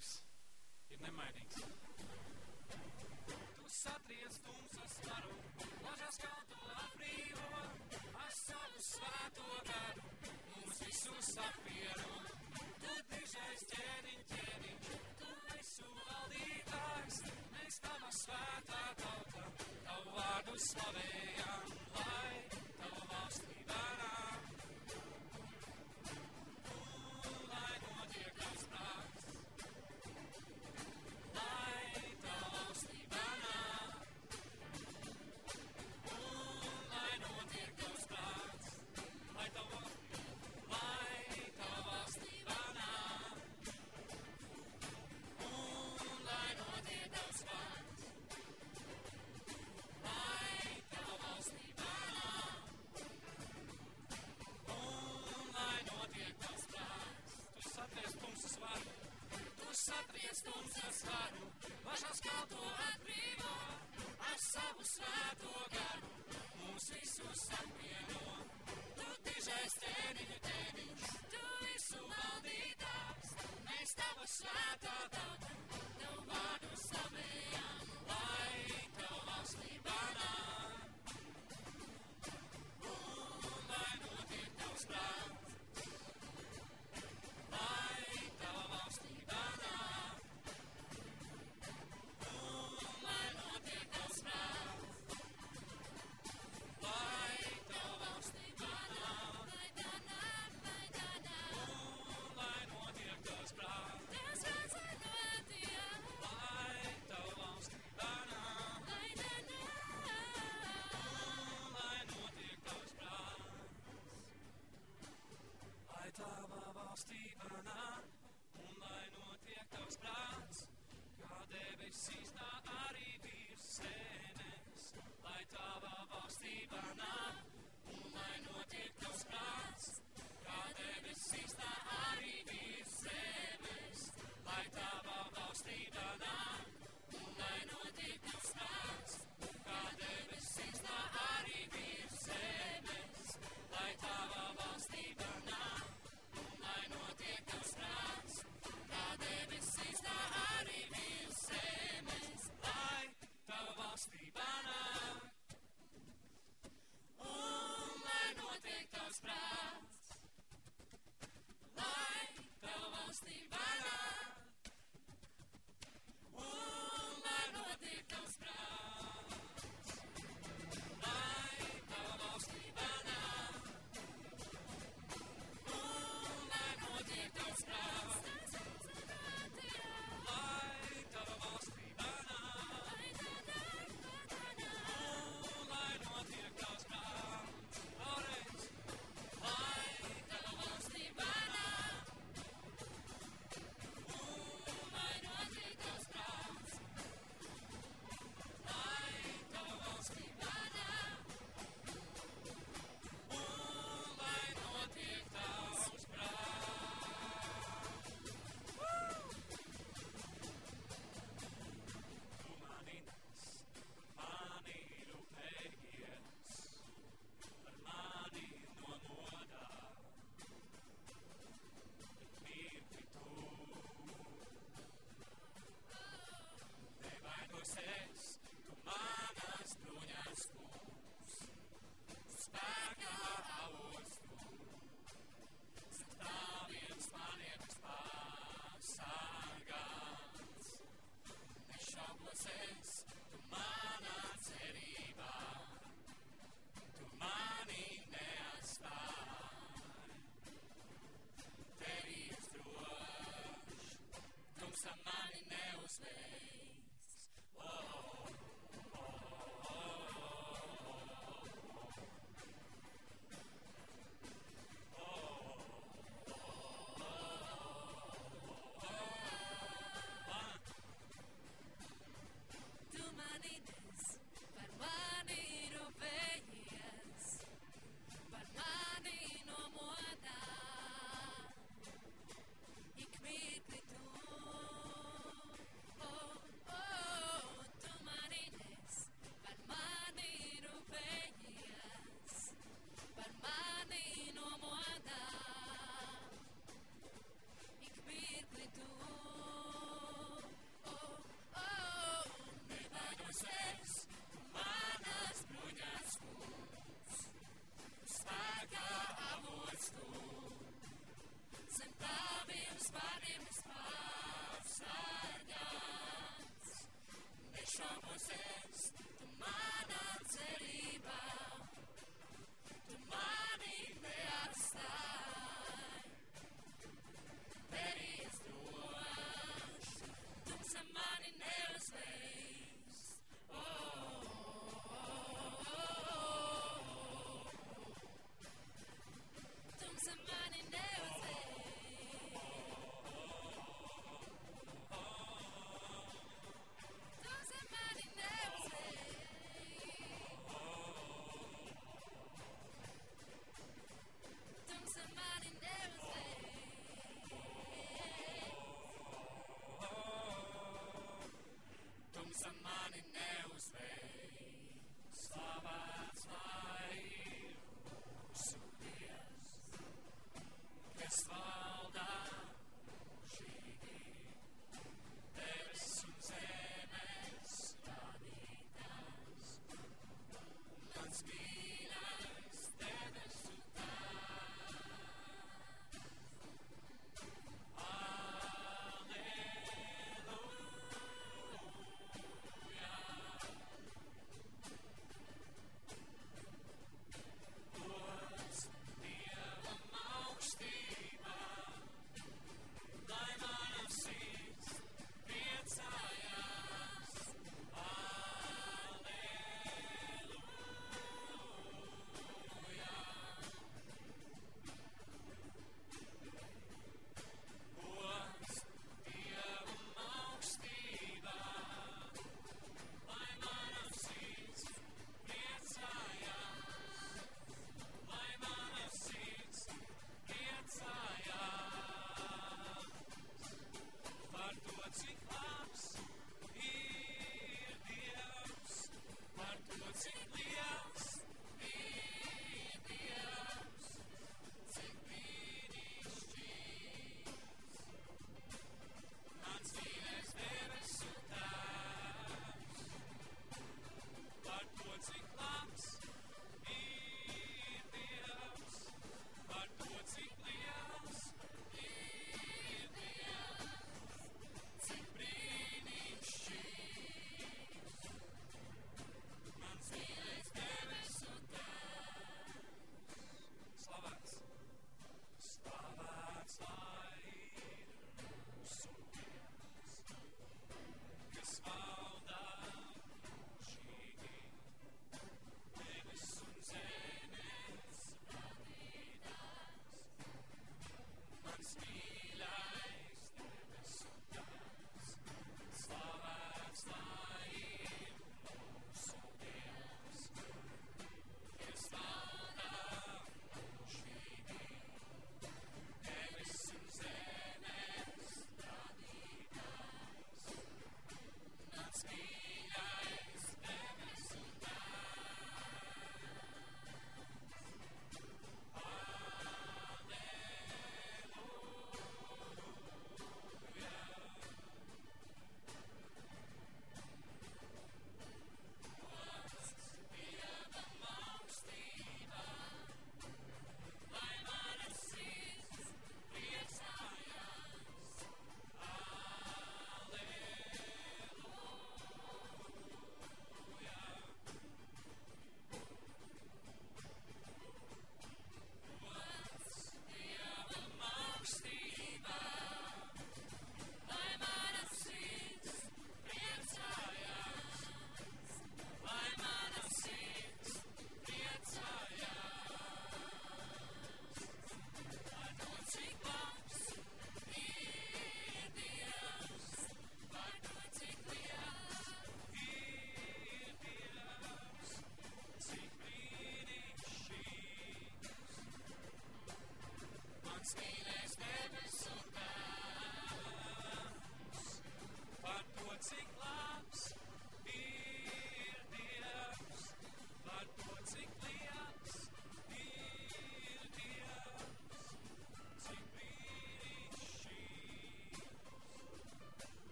Dievs ir nemainīgs. Tu satriec tumsas varu, ložas kaltu atbrīvo, ar savu svēto garu, mūs visus apvieno. Tu dižais ķēniņ, ķēniņ, tu visu valdītājs, mēs tava svētā tauta, tavu vārdu slavējam.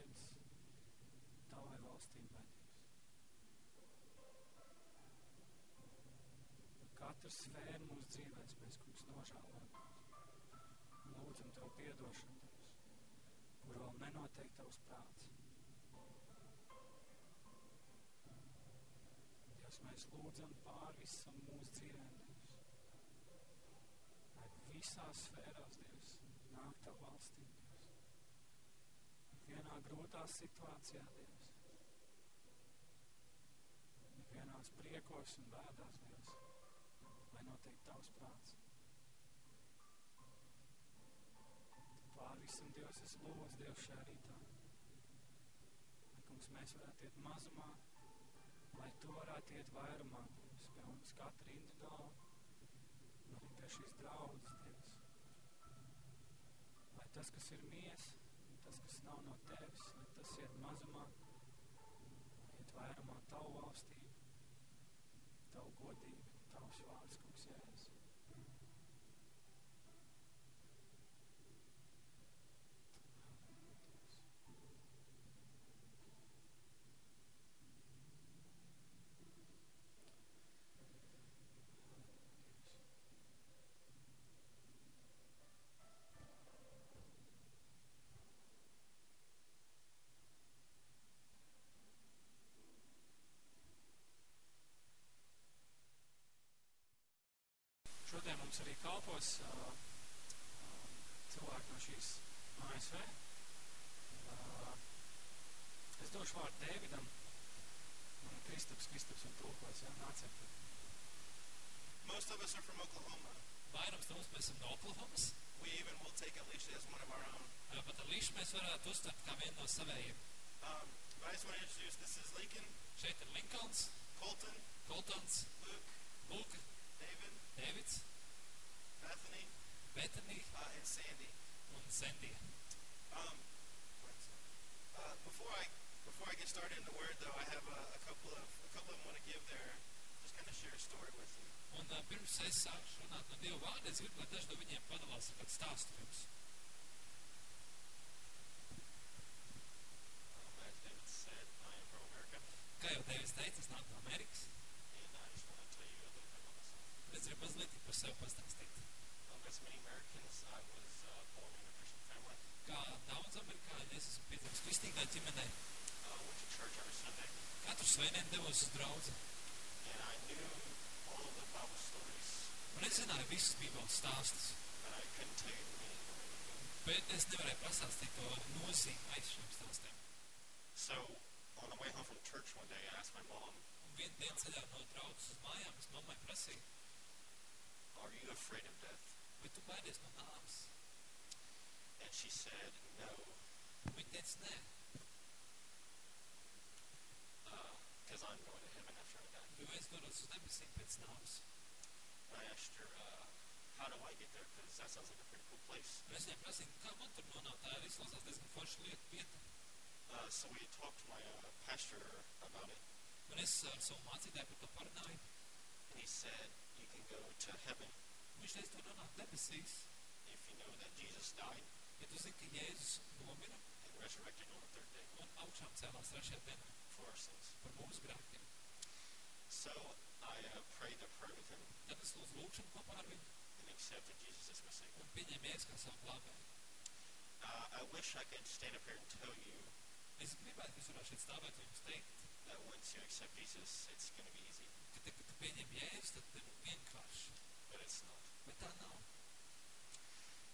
Sirds, Tavai valstībai, Dievs. Par katru sfēru mūsu dzīvēs mēs, kungs, nožēlojamies. Un lūdzam Tev piedošanu, Dievs, kur vēl nenotiek Tavs prāts. Dievs, mēs lūdzam pār visam mūsu dzīvēm, Dievs. Lai visās sfērās, Dievs, nāk Tavu valstī, Dievs. Vienā grūtā situācijā, Dievs. Vienās priekos un bēdās, Dievs. Lai notiek Tavs prāts. Pār visam, Dievs, es lūdzu, Dievs, šajā rītā. Lai, kungs, mēs varētu iet mazumā, lai tu varētu iet vairumā, Dievs, pie mums katra individuāli, un arī pie šīs draudzes, Dievs. Lai tas, kas ir mies, un tas, kas nav no Tevis, lai tas iet mazumā, iet vairumā Tavu valstību, Tavu godību, Tavs vārds, kungs, Jēzus. Šodien mums arī kalpos uh, uh, cilvēki no šīs ASV. Uh, es došu vārdu Dēvidam. Un Kristaps, Kristaps un tulkos, jā, nāciet. Most of us are from Oklahoma. Vairums no mums mēs esam no Oklahomas. We even will take Alicia as one of our own. Ā, Pat Līšu mēs varētu uztvert kā vienu no savējiem. Um, but I just want to introduce this is Lincoln, Šeit ir Linkolns, Colton, Koltons, Luke, Lūka, David, Dēvids, Bethany, Betanī uh, and Sandy. un Sendija. Um, uh, before I before I get started in the word, though, I have a, a couple of a couple of them want to give their just kind of share a story with you. Un pirms es sākšu runāt no Dieva vārda, es gribu, lai daži no viņiem padalās ar kādu stāstu jums. Um, as David said, I am from America, Kā jau Dēvis teica, es nāku no Amerikas. and I just want to tell you a little bit about myself. un Es gribu mazliet par sevi pastāstīt. Um, as many Americans, I was uh, born in a Christian family. Kā daudz amerikāņu, es esmu piedzimis kristīgā ģimenē. Uh, went to church every Sunday, Katru svētdienu devos uz draudzi. and I knew all of the Bible stories, Un es zināju visus bībeles stāstus. but I couldn't tell you the meaning of anything. Bet es nevarēju pastāstīt to nozīmi aiz šiem stāstiem. So on the way home from church one day, I asked my mom, Un vienu dienu ceļā no draudzes uz mājām mammai prasīju, "Are you afraid of death?" vai tu baidies no nāves? And she said, "No, Viņa teica, nē, because I'm going to heaven after I die." jo es dodos uz debesīm pēc nāves. And I asked her, uh, "How do I get there?" Because that sounds like a pretty cool place. Un viņai prasīju, kā man tur nonākt, tā ir izklausās diezgan forša lieta vieta. Uh, so we talked to my uh, pastor about it, Un es ar savu mācītāju par to parunāju. and he said, "You can go to heaven Un Viņš teica, tu nonāk debesīs, if you know that Jesus died ja tu zini, ka Jēzus nomira and resurrected on the third day un augšām cēlās trešajā dienā for our sins." par mūsu grēkiem. So I uh, prayed that prayer with him Tad es lūdzu lūkšanu kopā ar viņu and accepted Jesus as my Savior. un pieņēmu Jēzus kā savu glābēju. Uh, I wish I could stand up here and tell you Es gribētu, ka es varētu šeit stāvēt un jums teikt, that once you accept Jesus, it's going to be easy, ka, te, kad tu pieņem Jēzus, tad ir vienkārši. but it's not. Bet tā nav.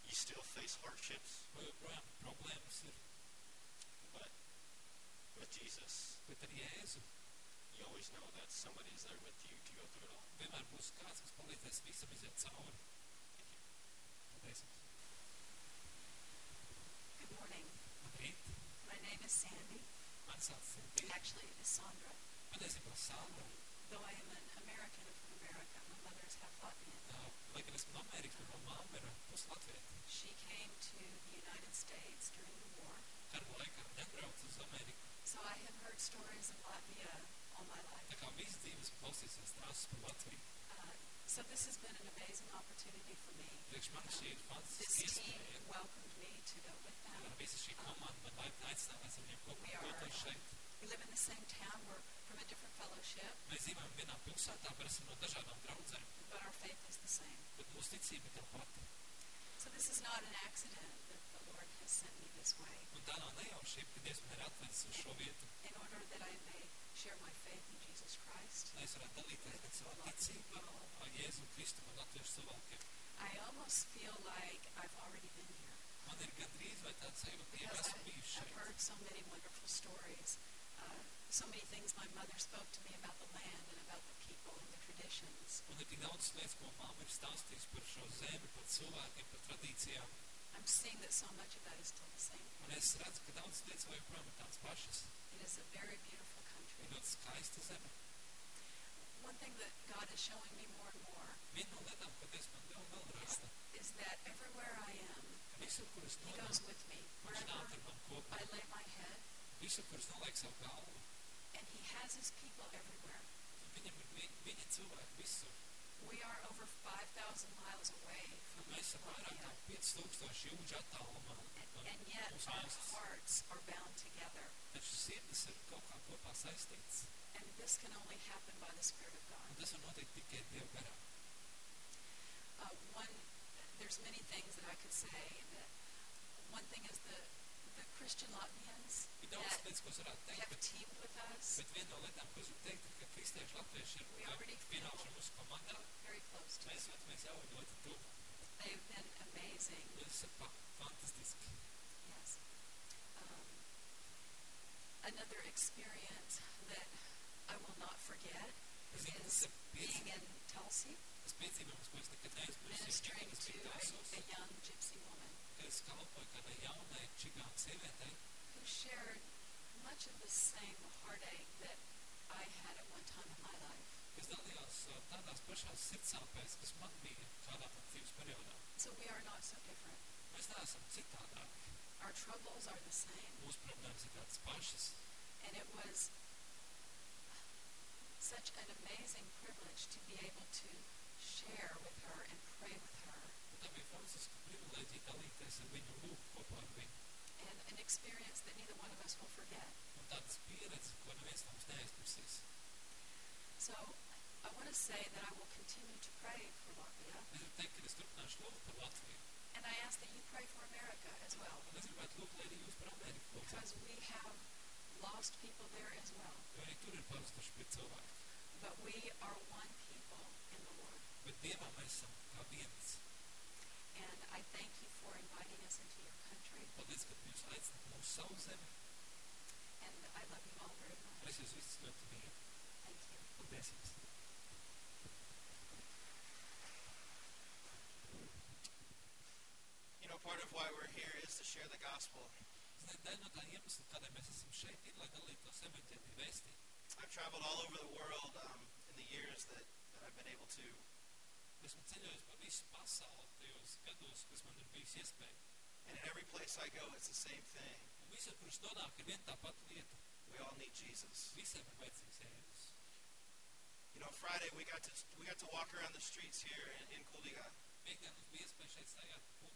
You still face hardships, Vai joprojām problēmas ir, but with Jesus, bet ar Jēzu you always know that somebody is there with you to go through it all. vienmēr būs kāds, kas palīdzēs visam iziet cauri. Jums. Good morning. My name is Sandy. Sintī. Actually, it is Sandra. Patiesībā Sandra. Though I am an American from America, my mother is half Latvian. Gan esmu no Amerikas, bet mana mamma ir puslatvieša. She came to the United States during the war. So I have heard stories of Latvia all my life. Tā kā dzīves klausīsies strāsas par Latviju. So this has been an amazing opportunity for me. Priekš man šī ir This team welcomed me to go with them. Un Visa šī komanda man laipni aicināja, mēs ar viņiem kopā We are- We live in the same town. We're from a different fellowship, Mēs dzīvojam vienā pilsētā, bet esam no dažādām draudzēm. but our faith is the same. Bet mūsu ticība ir tā pati. So this is not an accident that the Lord has sent me this way Un tā nav nejaušība, ka Dievs man ir atvedis uz šo vietu, in order that I may share my faith in Jesus Christ. lai es varētu dalīties gan savā ticībā, ar Jēzu Kristu un latviešu cilvēkiem. I almost feel like I've already been here Man ir gandrīz vai tāds jau because I've heard so many wonderful stories. Uh, so many things my mother spoke to me about the land and about the people and the traditions. Un ir daudz lietas, ko ir par šo zemi, par cilvēkiem, par tradīcijām. I'm seeing that so much of that is still the same. Un es redzu, ka daudz lietas ir tādas pašas. It is a very beautiful country. Ir ļoti skaista. One thing that God is showing me more and more Viena no lietām, ko Dievs man vēl, vēl rāda, is that everywhere I am, ka visur, kur es He goes with me. Wherever ar man kopā. I lay my head, Visur, kur es nolieku savu galvu, and He has His people everywhere. viņam ir vi- viņa cilvēki visur. We are over 5,000 miles away from mēs esam vairāk kā Colombia, 5000 jūdžu attālumā and, and yet our hearts are bound together. And this can only happen by the Spirit of God. Uh, one, there's many things that I could say. That one thing is the the Christian Latvians that have teamed with us bet viena no lietām, ko es varu teikt, ka kristieši latvieši ir pienākuši mūsu komandā. very close to Mēs jūtamies jau ļoti tuvu. They've been amazing. Tas ir fantastiski. Yes. Um, another experience that I will not forget is being in Talsi, tas piedzīvojums, ko es nekad neaizmirsīšu. ministering to a, a young gypsy woman kad es kalpoju kādai jaunai čigānu sievietei, who shared much of the same heartache that I had at one time in my life. kas dalījās tādās pašās sirdsāpēs, kas man bija kādā man dzīves periodā. So we are not so different. Mēs neesam citādāki. Our troubles are the same. Mūsu problēmas ir tādas pašas. And it was such an amazing privilege to be able to share with her and pray with her. Un tā bija fantastiska privilēģija dalīties ar viņu lūk kopā ar. And an experience that neither one of us will forget. Un tādas pieredzes, ko neviens no mums neaizmirsīs. So I want to say that I will continue to pray for Latvia. Es gribu teikt, ka es turpināšu lūgt par Latviju. And I ask that you pray for America as well. Un es gribētu lūgt, lai arī jūs par Ameriku lūgtu. Because we have lost people there as well. Jo arī tur ir pazuduši pie cilvēki. But we are one people in the Lord. Bet Dievā mēs esam kā viens. And I thank you for inviting us into your country. Paldies, ka jūs aicināt mūsu savu zemi. And I love you all very much. es jūs visus ļoti mīlu. Thank you. Paldies jums. You know, part of why we're here is to share the gospel. I've traveled all over the world um, in the years that, that I've been able to. And in every place I go, it's the same thing. We all need Jesus. You know, Friday we got to we got to walk around the streets here in, in Kuldiga,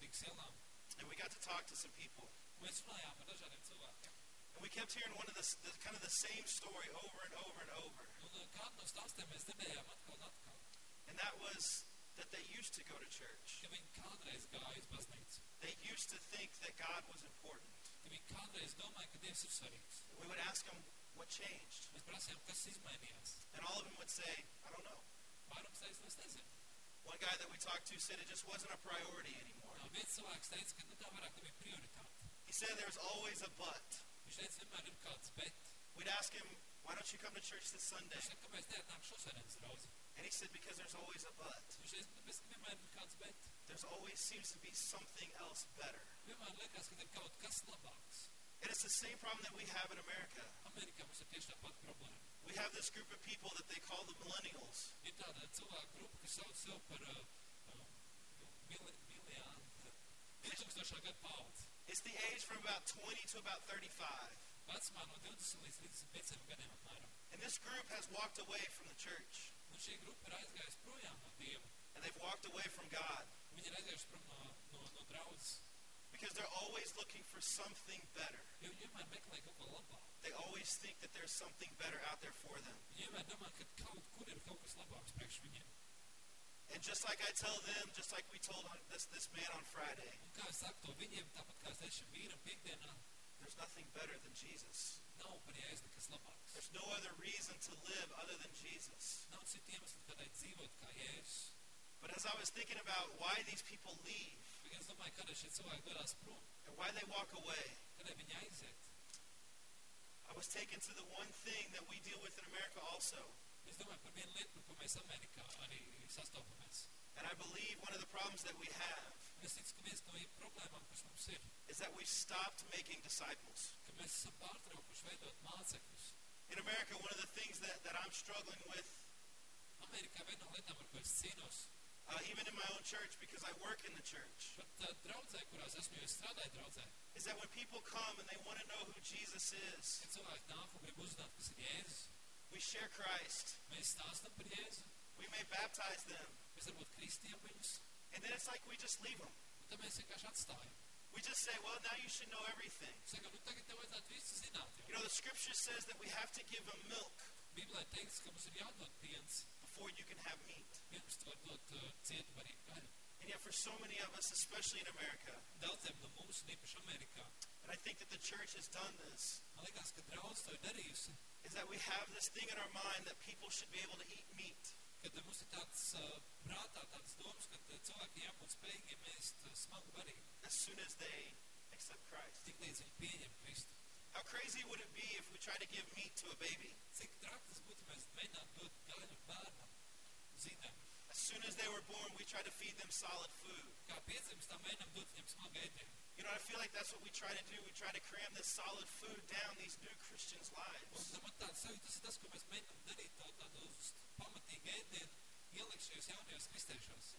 Piektdien mums bija iespēja šeit staigāt kuldīgas ielām. and we got to talk to some people. Mēs runājām ar dažādiem cilvēkiem. And we kept hearing one of the, the kind of the same story over and over and over. Un kādu no stāstiem mēs dzirdējām atkal un atkal. And that was that they used to go to church. Ka viņi kādreiz gāja uz baznīcu. They used to think that God was important. Ka viņi kādreiz domāja, ka Dievs ir svarīgs. We would ask them what changed. Mēs prasījām, kas izmainījās. And all of them would say, I don't know. Vairums teica, nu es nezinu. One guy that we talked to said it just wasn't a priority anymore. Viens cilvēks teica, ka nu, tā vairāk nebija prioritāte. He said there's always a but. Viņš teica, vienmēr ir kāds bet. We'd ask him, why don't you come to church this Sunday? Viņš teica, kāpēc neatnāk šosēdienas draudzi? And he said, because there's always a but. Viņš teica, tāpēc, ka vienmēr ir kāds bet. There's always seems to be something else better. Vienmēr liekas, ka ir kaut kas labāks. And it's the same problem that we have in America. Amerikā mums ir tieši tā pati problēma. We have this group of people that they call the millennials. Ir tāda cilvēku grupa, kas sauc sev par mili, miljānu. 2000. gadu paudzi. It's the age from about 20 to about 35. Vecumā no 20 līdz 35 gadiem apmēram. And this group has walked away from the church, Un šī grupa ir aizgājusi projām no Dieva. and they've walked away from God because they're always looking for something better. They always think that there's something better out there for them. And just like I tell them, just like we told this, this man on Friday, there's nothing better than Jesus. There's no other reason to live other than Jesus. But as I was thinking about why these people leave And why they walk away. I was taken to the one thing that we deal with in America also. And I believe one of the problems that we have is that we've stopped making disciples. In America, one of the things that, that I'm struggling with, Amerikā viena no lietām, ar ko es cīnos, uh, even in my own church, because I work in the church, pat draudzē, kurās esmu, jo es strādāju draudzē, is that when people come and they want to know who Jesus is, kad cilvēki nāk un grib uzzināt, kas ir Jēzus, we share Christ. mēs par Jēzu, We may baptize them, mēs varbūt kristiem viņus, and then it's like we just leave them. un tad mēs. We just say, well, now you should know everything. Sakam, nu tagad tev visu zināt. You know, the scripture says that we have to give them milk Bībelē teikts, ka mums ir jādod piens, before you can have meat. pirms tu vari dot cietu arī gaļu. And yet, for so many of us, especially in America, Daudziem no mums, un īpaši Amerikā, and I think that the church has done this, man liekas, ka draudz to ir darījusi, is that we have this thing in our mind that people should be able to eat meat. kad mums ir tāds prātā tāds domas, ka cilvēki jābūt spējīgi mēst smagu barību, as soon as they accept Christ. tik līdz viņi pieņem Kristu. How crazy would it be if we try to give meat to a baby? Cik traki tas būtu, ja mēs mēģinātu dot gaļu bērnam, zīdēm. As soon as they were born, we try to feed them solid food. Kā piedzimst, tā mēģinām dot viņam smagu ēdienu. You know, I feel like that's what we try to do. We try to cram this solid food down these new Christians' lives.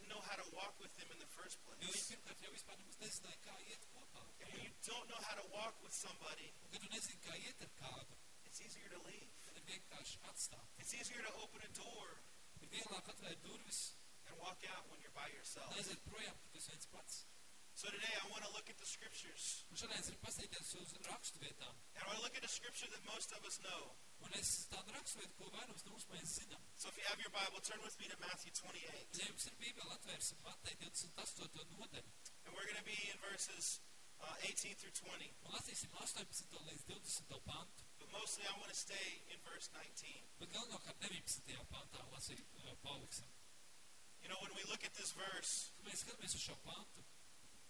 Know how to walk with them in the first place. And you don't know how to walk with somebody, it's easier to leave. It's easier to open a door and walk out when you're by yourself. So today I want to look at the scriptures. And I want to look at a scripture that most of us know. Un es tādu raksturvietu, ko vairums no mums mēs zinām. So if you have your Bible, turn with me to Matthew 28. Ja jums ir Bībele, atvērsim Mateja 28. nodaļu. And we're going to be in verses uh, 18 through 20. Un lasīsim 18. līdz 20. pantu. But mostly I want to stay in verse 19. Bet galvenokārt 19. pantā lasīt, uh, paliksim. You know, when we look at this verse, Kad mēs skatāmies uz šo pantu,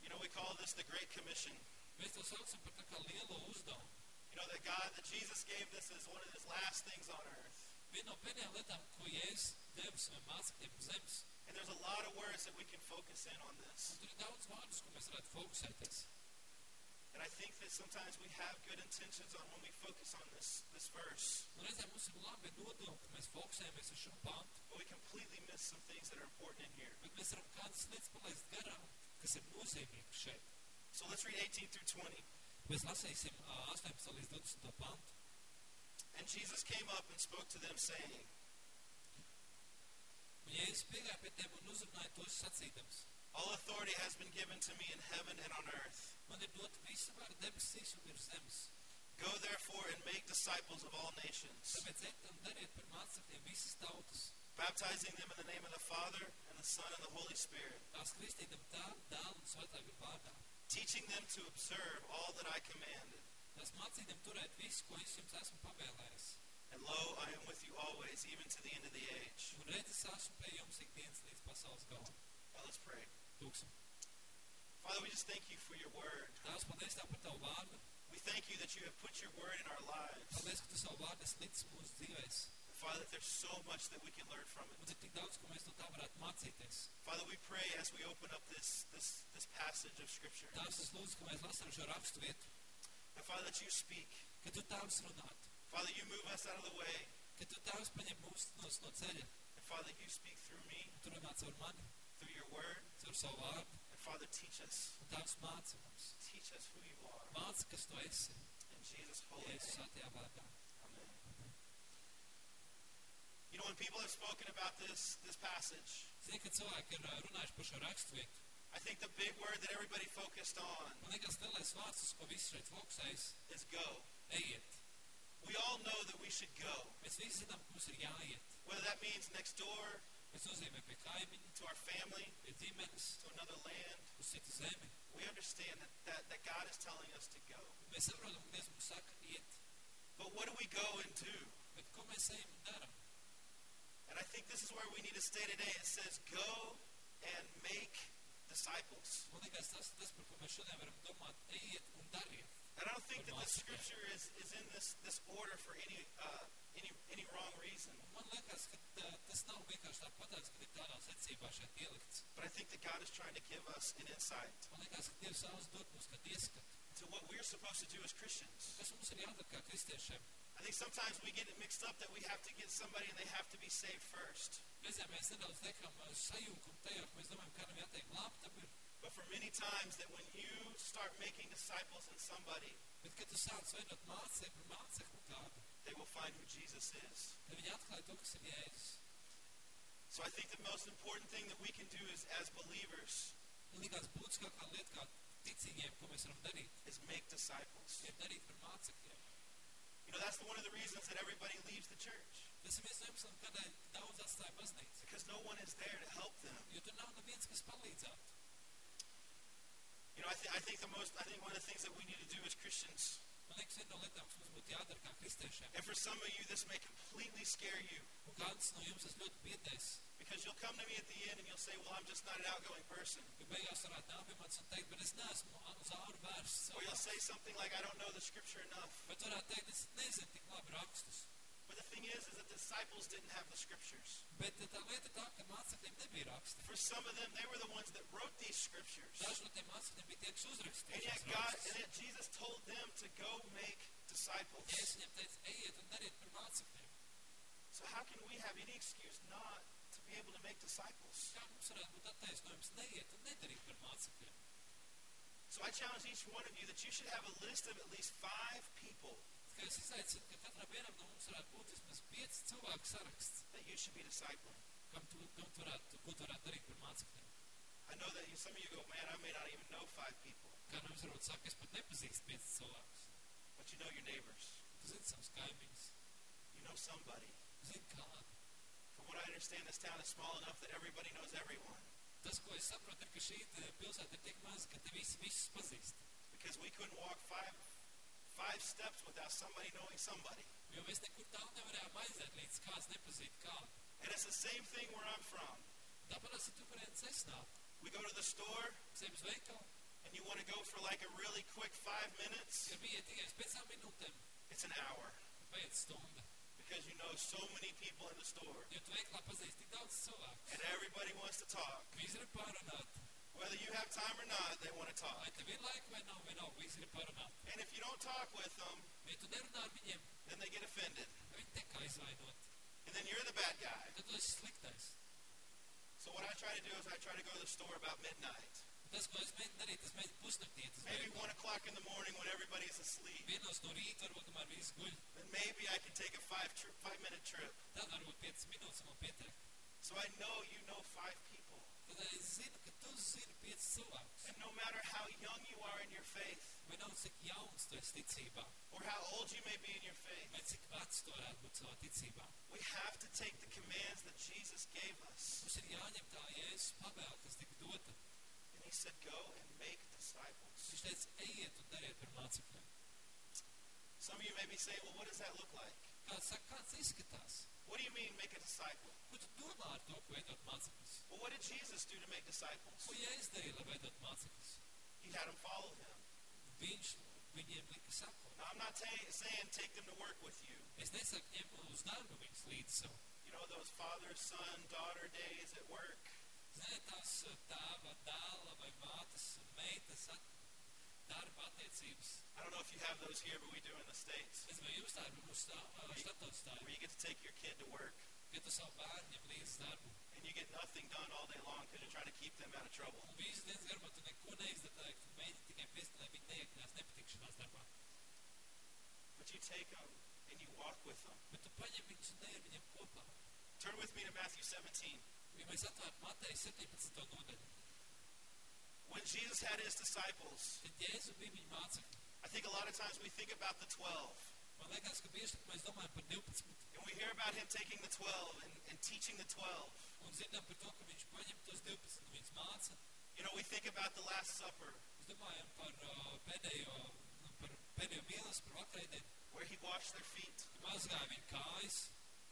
you know, we call this the Great Commission. mēs to saucam par tā kā lielo uzdevumu. You know, that God, that Jesus gave this as one of his last things on earth. Viena no pēdējām lietām, ko Jēzus devis saviem mācekļiem uz zemes, And there's a lot of words that we can focus in on this. un tur ir daudz vārdus, ko mēs varētu fokusēties. And I think that sometimes we have good intentions on when we focus on this, this verse, Un reizēm mums ir labi nodomi, ka mēs fokusējamies uz šo pantu, but we completely miss some things that are important in here. bet mēs varam kādas lietas palaist garām, kas ir nozīmīgas šeit. So let's read 18 through 20. Mēs lasīsim 18 līdz 20 pantu. And Jesus came up and spoke to them, saying, Un Jēzus piegāja pie tiem un uzrunāja tos sacīdams. All authority has been given to me in heaven and on earth. Man ir dota visa vara debesīs un virs zemes. Go therefore and make disciples of all nations, Tāpēc ejiet un dariet par mācekļiem visas tautas. baptizing them in the name of the Father and the Son and the Holy Spirit, Tās kristītam tēvu, dēlu un svētāju vārdā. Teaching them to observe all that I commanded. Tās mācītiem turēt visu, ko es jums esmu pavēlējis. And lo, I am with you always, even to the end of the age. Un redzi, es esmu pie jums ikdienas līdz pasaules galam. Now let's pray. Father, we just thank you for your word. Tās paldies Tev par Tavu vārdu. We thank you that you have put your word in our lives. Paldies, ka Tu savu vārdu esi licis mūsu dzīvēs. Father, there's so much that we can learn from it. ir tik daudz, ko mēs no tā varētu mācīties. Father, we pray as we open up this, this, this passage of Scripture. Tās es lūdzu, ka mēs lasām šo rakstu vietu, And Father, that you speak. ka Tu Tēvs runātu, Father, you move us out of the way. ka Tu Tēvs paņem mūs no, no ceļa. And Father, you speak through me, Un Tu runā caur mani, through your word. caur savu vārdu. And Father, teach us. Un Tēvs māca mums. Teach us who you are. Māca, kas Tu esi. In Jesus' holy name. You know, when people have spoken about this, this passage, Zini, kad cilvēki ir ā, runājuši par šo raksturvietu, I think the big word that everybody focused on man liekas, lielais vārds, uz ko viss šeit fokusējas, is go. We all know that we should go. Mēs visi zinām, mums ir jāiet. Whether that means next door, Tas nozīmē pie kaimiņa, to our family, to another land, uz citu zemi. we understand that, that, that God is telling us to go. Mēs saprotam, ka Dievs mums saka, iet. But what do we go and do? Bet ko mēs ejam un darām? And I think this is where we need to stay today. It says, go and make disciples. Man liekas, tas ir tas, par ko mēs šodien varam domāt. Ejiet un dariet. And I don't think that the scripture is, is in this, this order for any, uh, any, any wrong reason. Man liekas, ka tā, tas nav vienkārši tāpatās, ka ir tādā secībā. But I think that God is trying to give us an insight Man liekas, ka Dievs vēlas dot mums kādu ieskatu. to what we're supposed to do as Christians. Kas mums ir jādara kā kristiešiem? I think sometimes we get it mixed up that we have to get somebody and they have to be saved first. Reizēm mēs nedaudz liekam ā, sajūkumu tajā, ka mēs domājam, kādam jātiek glābtam ir. But for many times that when you start making disciples in somebody, Bet, kad tu sāc veidot mācību, mācekli kādu, they will find who Jesus is. tad viņi atklāja to, kas ir Jēzus. So I think the most important thing that we can do is as believers Man liekas, būtiskākā lieta, kā ticīgiem, ko mēs varam darīt, is make disciples. ir darīt par mācekļiem. You know, that's one of the reasons that everybody leaves the church. Tas ir viens no iemesliem, kādēļ daudz atstāja baznīcu. Because no one is there to help them. Jo tur nav neviens, kas palīdzētu. You know, I, th- I think the most, I think one of the things that we need to do as Christians, Man liekas, viena no lietām, kas mums būtu jādara kā kristiešiem. and for some of you, this may completely scare you Un kāds no jums tas ļoti biedēs, because you'll come to me at the end and you'll say, Well, I'm just not an outgoing person. ka beigās varētu nākt pie manis un teikt, bet es neesmu uz āru vērsts. Or you'll say something like, I don't know the scripture enough. Bet varētu teikt, es nezinu tik labi rakstus. But the thing is, is that the disciples didn't have the scriptures. Bet tā lieta ir tā, ka mācekļiem nebija raksti. For some of them, they were the ones that wrote these scriptures. Daži no tiem mācekļiem bija tie, kas And yet God, and yet Jesus told them to go make disciples. Ja es viņiem teicu, ejiet un dariet. So how can we have any excuse not able to make disciples? So I challenge each one of you that you should have a list of at least five people that you should be discipling. I know that some of you go, man, I may not even know five people, but you know your neighbors. Tu zini savus kaimiņus, You know somebody. zini kādu. From what I understand, this town is small enough that everybody knows everyone Tas, ko es saprotu, ir, ka šī pilsēta ir tik maza, ka te visi visus pazīst. because we couldn't walk five five steps without somebody knowing somebody. Jo mēs nekur tālu nevarējām aiziet, līdz kāds nepazīst kādu. And it's the same thing where I'm from. Tāpat es tur, kurienes es nāku. We go to the store uz veikalu, and you want to go for like a really quick five minutes. bija tikai uz piecām minūtēm, It's an hour pēc. Because you know so many people in the store Jo tu veikalā pazīsti tik daudz cilvēku. and everybody wants to talk. Visi ir pārunāti. Whether you have time or not, they want to talk. Vai tev ir laika vai nav, vienalga, visi ir pārunāti. And if you don't talk with them, Ja tu nerunā ar then they get offended. viņi tiek aizvainoti. And then you're the bad guy. Tad tu esi sliktais. So what I try to do is I try to go to the store about midnight. Tas, ko es mēģinu darīt, es mēģinu Maybe one o'clock in the morning when everybody's asleep. Vienos no rīta, varbūt kamēr visi guļ. Then maybe I can take a five tri- five minute trip. Tad varbūt 5 minūtes man pietiek. So I know you know five people. Tad es zinu, ka tu zini 5 cilvēkus. And no matter how young you are in your faith, Vienalga, cik jauns tu esi ticībā, or how old you may be in your faith, vai cik tu varētu būt savā ticībā. we have to take the commands that Jesus gave us. Mums ir jāņem tā jēzus pavēle, kas tika dota. He said, Go and make disciples. Ejiet un dariet par mācekļiem. Some of you may be saying, Well, what does that look like? Saka, kāds izskatās? What do you mean, make a disciple? Ko tu domā ar to, ko veidot mācekļus? Well, what did Jesus do to make disciples? Ko Jēzus darīja, lai veidot mācekļus? He had them follow him. Viņš viņiem lika sakot. Now, I'm not saying take them to work with you. Es nesaku, ņem uz darbu viņus līdzi sev. You know, those father, son, daughter days at work. Ziniet, tās tēva, dēla vai mātes, meitas darba attiecības. I don't know if you have those here, but we do in the States. Es vai jums tā ir mūsu stā- štatos tā, Where you get to take your kid to work ka tu savu bērnu ņem līdzi darbu. and you get nothing done all day long because you're trying to keep them out of trouble. Un visu dienas garumā tu neko neizdara, tu mēģini tikai piest, lai viņi neiekļās nepatikšanās darbā. But you take them and you walk with them. Bet tu paņem viņus un ej ar viņiem kopā. with me to Matthew 17. Ja mēs atvērtu Mateja 17. nodaļu, When Jesus had his disciples, tad Jēzu bija viņa mācekļi. I think a lot of times we think about the 12. Man liekas, ka bieži mēs domājam par 12 And we hear about him taking the 12 and, and teaching the 12. un dzirdam par to, ka viņš paņem tos 12 un viņus māca. You know, we think about the Last Supper, Mēs domājam par uh, pēdējo, par pēdējo mīlestību, par vakarēdienu, where he washed their feet, mazgāja viņa kājas,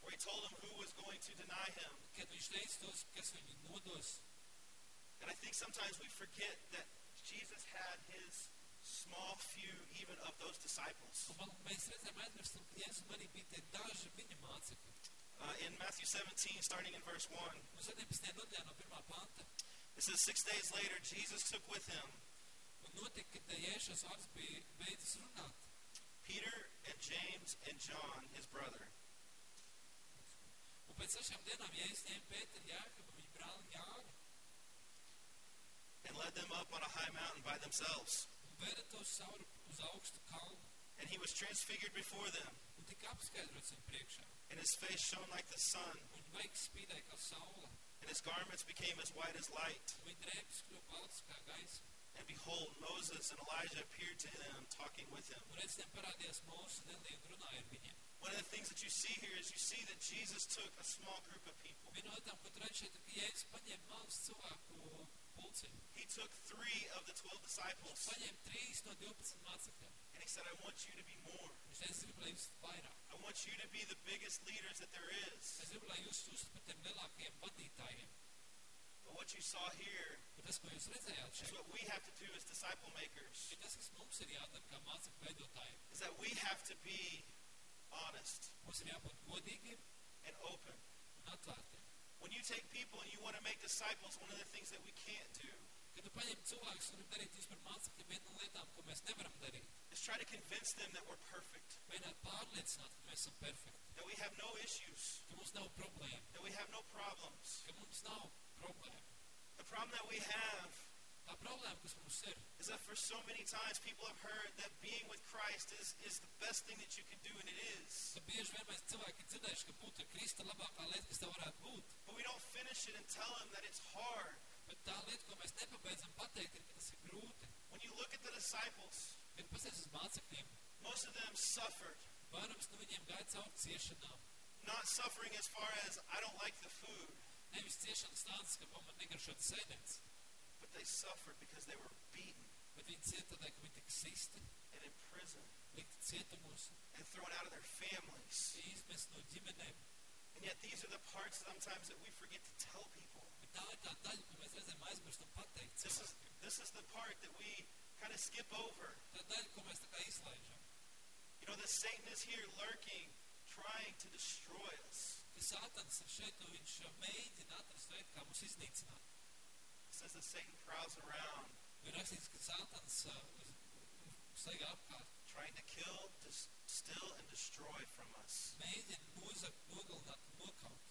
where he told them who was going to deny him. kad viņš teica tos, kas viņu nodos. And I think sometimes we forget that Jesus had his small few even of those disciples. Un man, mēs reizēm aizmirstam, ka Jēzus arī bija tie daži viņa mācekļi. Uh, in Matthew 17, starting in verse 1, Un 17. nodaļā no 1. panta. it says, Six days later, Jesus took with him Un notika, kad Jēzus vārds bija beidzis runāt. Peter and James and John, his brother. Pēc sešām dienām Pēteru viņa brāli Jāni, and led them up on a high mountain by themselves. un veda tos uz augstu kalnu. And he was transfigured before them, Un tika apskaidrots priekšā. and his face shone like the sun, Un spīdēja kā saule. and his garments became as white as light. Viņa drēbes kļuva balts kā. And behold, Moses and Elijah appeared to him, talking with him. One of the things that you see here is you see that Jesus took a small group of people. Viena no lietām, ko tu redz šeit, ir, ka Jēzus paņēma mazus cilvēku pulciņu. He took three of the twelve disciples, Paņēma trīs no 12 mācekļiem. and he said, I want you to be more. Viņš teica, es gribu, lai jūs esat vairāk. I want you to be the biggest leaders that there is. Es gribu, lai jūs kļūstat par tiem lielākajiem vadītājiem. But what you saw here Bet tas, ko jūs redzējāt what we have to do as disciple makers, ir tas, kas mums ir jādara kā mācekļu veidotājiem. is that we have to be honest Mums ir jābūt godīgiem and open. When you take people and you want to make disciples, one of the things that we can't do Kad tu paņem cilvēkus un gribi darīt viņus par mācekļiem, viena no lietām, ko mēs nevaram darīt, is try to convince them that we're perfect, mēģināt pārliecināt, ka mēs esam perfekti, that we have no issues, ka mums nav that we have no problems. The problem that we have Tā problēma, kas mums ir, is that for so many times people have heard that being with Christ is, is the best thing that you can do, and it is. ka bieži vien mēs cilvēki ir dzirdējuši, ka būt ar Kristu ir labākā lieta, kas tev varētu būt. But we don't finish it and tell them that it's hard. Bet tā lieta, ko mēs nepabeidzam pateikt, ir, ka tas ir grūti. When you look at the disciples, Kad pasies uz mācekļiem, most of them suffered. vairums no viņiem gāja cauri ciešanām. Not suffering as far as I don't like the food, Nevis ciešanas tādas, ka man negaršo tas ēdiens, but they suffered because they were beaten bet viņi cieta tādēļ, ka viņi tika sisti, and imprisoned likti cietumos, and thrown out of their families. izmest no ģimenēm. And yet these are the parts sometimes that we forget to tell people. Bet tā ir tā daļa, ko mēs reizēm aizmirstam pateikt This is this is the part that we kind of skip over. Tā daļa, ko mēs tā kā izlaižam. You know that Satan is here lurking, trying to destroy us. Ka Sātans ir šeit, un viņš mēģina atrast veidu, kā mūs iznīcināt. Says that Satan prowls around, Ir rakstīts, ka Sātans staigā apkārt, trying to kill, to steal, and destroy from us. mēģina nozagt, nogalināt, nokaut.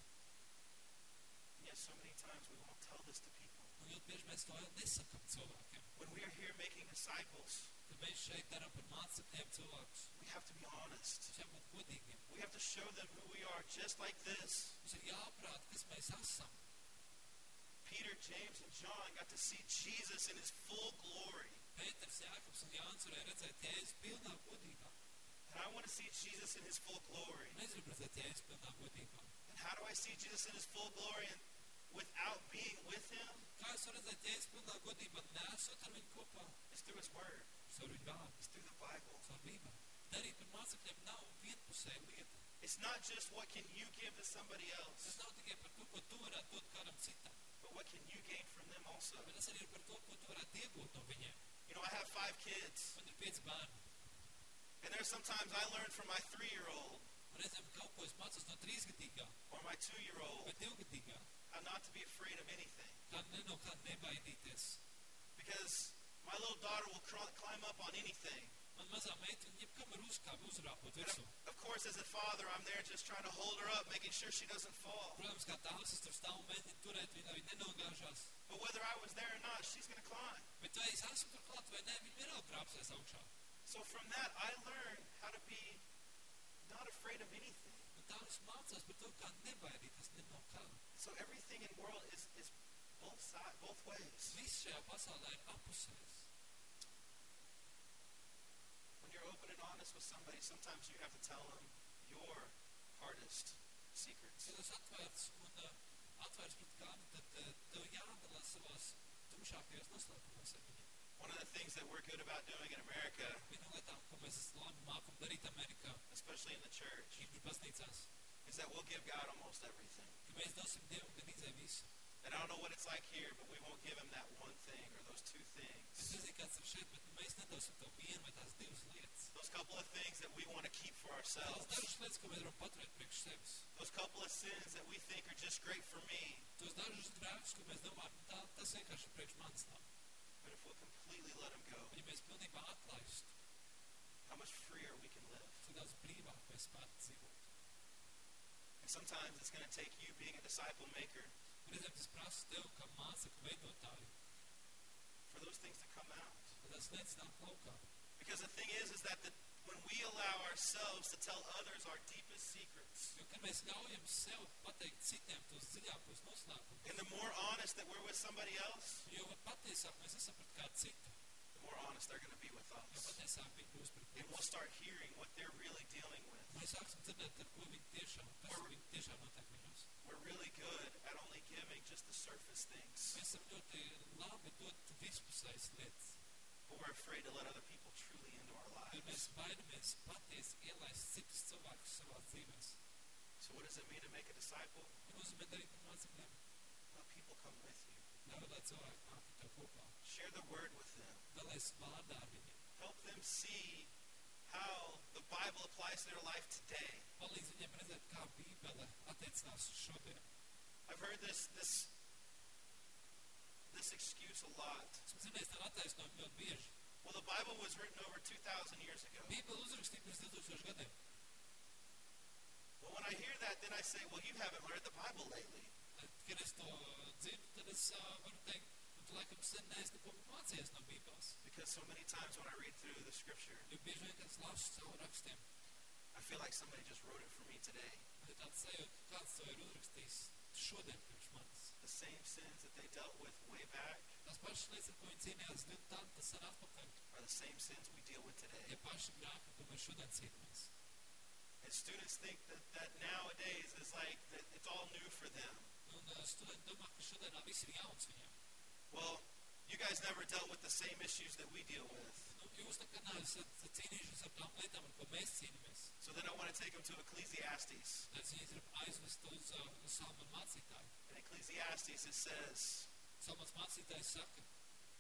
And yet so many times we won't tell this to people. Un ļoti bieži mēs to jau nesakam cilvēkiem. When we are here making disciples, Kad mēs šeit darām par mācekļiem cilvēkus, we have to be honest. mums jābūt godīgiem. We have to show them who we are, just like this. Mums ir jāprāt, kas mēs esam. Peter, James, and John got to see Jesus in his full glory. Pēters, Jēkabs un Jānis varēja redzēt Jēzus pilnā godībā. And I want to see Jesus in his full glory. Un es gribu redzēt Jēzus pilnā godībā. And how do I see Jesus in his full glory and without being with him? Kā es varu redzēt Jēzus pilnā godībā, nesot ar viņu kopā? It's through his word. Es varu viņu vārdu, It's through the Bible. caur Bībeli. Darīt par mācekļiem nav vienpusēja lieta. It's not just what can you give to somebody else, nav tikai par to, ko tu varētu dot kādam citam, but what can you gain from them also. bet tas arī ir par to, ko tu varētu iegūt no viņiem. You know, I have five kids, And there pieci bērni. and there's sometimes I learn from my three-year-old Un reizēm kaut ko es mācos no trīsgadīgā or my two-year-old vai divgadīgā. how not to be afraid of anything. Kā ne no kā. Because my little daughter will climb up on anything. Of, course, as a father, I'm there just trying to hold her up, making sure she doesn't fall. But whether I was there or not, she's going to climb. So from that, I learned how to be not afraid of anything. Un tā es mācos par to, kā nebaidīties ne no kā. side, both ways. Viss šajā pasaulē ir apusējis. When you're open and honest with somebody, sometimes you have to tell them your hardest secrets. Kad esi atvērts un uh, atvērts pret kādu, tad uh, tev jādalās savās tumšākajos noslēpumos ar viņu. One of the things that we're good about doing in America, Viena no lietām, ko mēs labi mākam darīt Amerikā, especially in the church, is that we'll give God almost everything. ka mēs dosim Dievam gan izē visu. And I don't know what it's like here, but we won't give him that one thing or those two things. Nezinu, kāds ir šeit, bet mēs nedosim tev vienu vai tās divas lietas. Those couple of things that we want to keep for ourselves. dažas lietas, ko mēs varam paturēt priekš sevis. Those couple of sins that we think are just great for me. Tos dažus grēkus, ko mēs domājam, tā, tas vienkārši ir priekš manis nav. But if we'll completely let him go, Ja mēs pilnībā atlaistu, how much freer we can live. cik daudz brīvāk mēs spētu dzīvot. And sometimes it's going to take you being a disciple maker Reizēm tas prasa tev, kā mācekļu veidotāju, for those things to come out. Lai tās lietas nāk laukā. Because the thing is, is that the, when we allow ourselves to tell others our deepest secrets, Jo, kad mēs ļaujam sev pateikt citiem tos dziļākos noslēpumus, and the more honest that we're with somebody else, jo patiesāk mēs esam pret kādu citu, the more honest they're going to be with us. patiesāk viņi būs And we'll start hearing what they're really dealing with. Mēs sāksim dzirdēt, ar ko viņi tiešām, kas Or- viņi tiešām notiek viņos. We're really good at only giving just the surface things, but we're afraid to let other people truly into our lives. baidamies patiesi ielaist citus cilvēkus savā dzīvēs. So, what does it mean to make a disciple? Ko nozīmē darīt par mācekļiem? Let people come with you. Ļauj, lai cilvēki nāk ar tev kopā. Share the word with them. Dalies vārdā ar viņiem. Help them see how the Bible applies to their life today. Palīdz viņiem redzēt, kā Bībele attiecinās uz šodien. I've heard this this this excuse a lot. Esmu dzirdējis tādu attaisnojumu. Well, the Bible was written over 2,000 years ago. Bībele uzrakstīja pirms 2000 gadiem. Well, when I hear that, then I say, well, you haven't read the Bible lately. Tad, kad es to dzirdu, tad es varu teikt, nu, tu laikam sen neesi neko mācījies no Bībeles. Because so many times when I read through the scripture, Jo bieži vien, kad es lasu savu rakstiem, I feel like somebody just wrote it for me today. The same sins that they dealt with way back Tās pašas lietas, ar ko viņi cīnījās ļoti tādu, tas sen atpakaļ. are the same sins we deal with today. paši grāki, ko mēs šodien cīnāmies. And students think that, that nowadays is like, that it's all new for them. Un studenti domā, ka šodienā viss ir jauns viņiem. Well, you guys never dealt with the same issues that we deal with. Nu, jūs nekad neesat cīnījušies ar tām lietām, ar ko mēs cīnāmies. So then I want to take them to Ecclesiastes. Tad viņi ir aizvest uz Salmanu mācītāju. In Ecclesiastes, it says, Salmans mācītājs saka,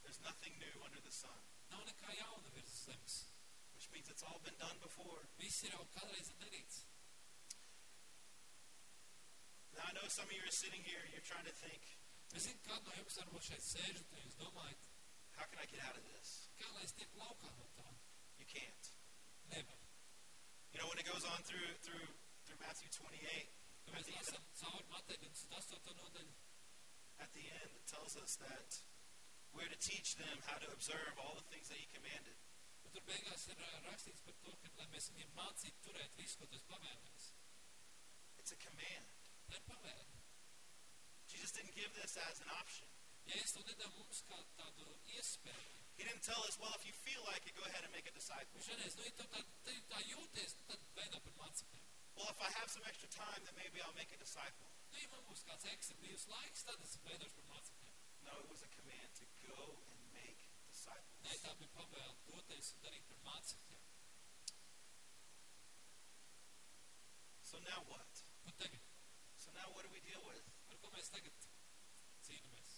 there's nothing new under the sun, nav nekā jauna virs zemes. which means it's all been done before. Viss ir jau kādreiz darīts. Now, I know some of you are sitting here and you're trying to think, Es zinu, kādu no jums varbūt šeit sēžat, un jūs domājat, how can I get out of this? kā lai es tiek laukā no tā? You can't. Nevar. You know, when it goes on through through through Matthew 28, At the, end, cauri Mateja 28. nodaļu, at the end, it tells us that we're to teach them how to observe all the things that He commanded. It's a command. Tā ir. Jesus didn't give this as an option. He didn't tell us, well, if you feel like it, go ahead and make a disciple. Well, if I have some extra time, then maybe I'll make a disciple. Nu, ja man būs kāds ekstra brīvs laiks, tad es veidošu par mācekļiem. No, it was a command to go and make disciples. Nē, tā bija pavēle doties un darīt par mācekļiem. So now what? So now what do we deal with? ar ko mēs tagad cīnāmies?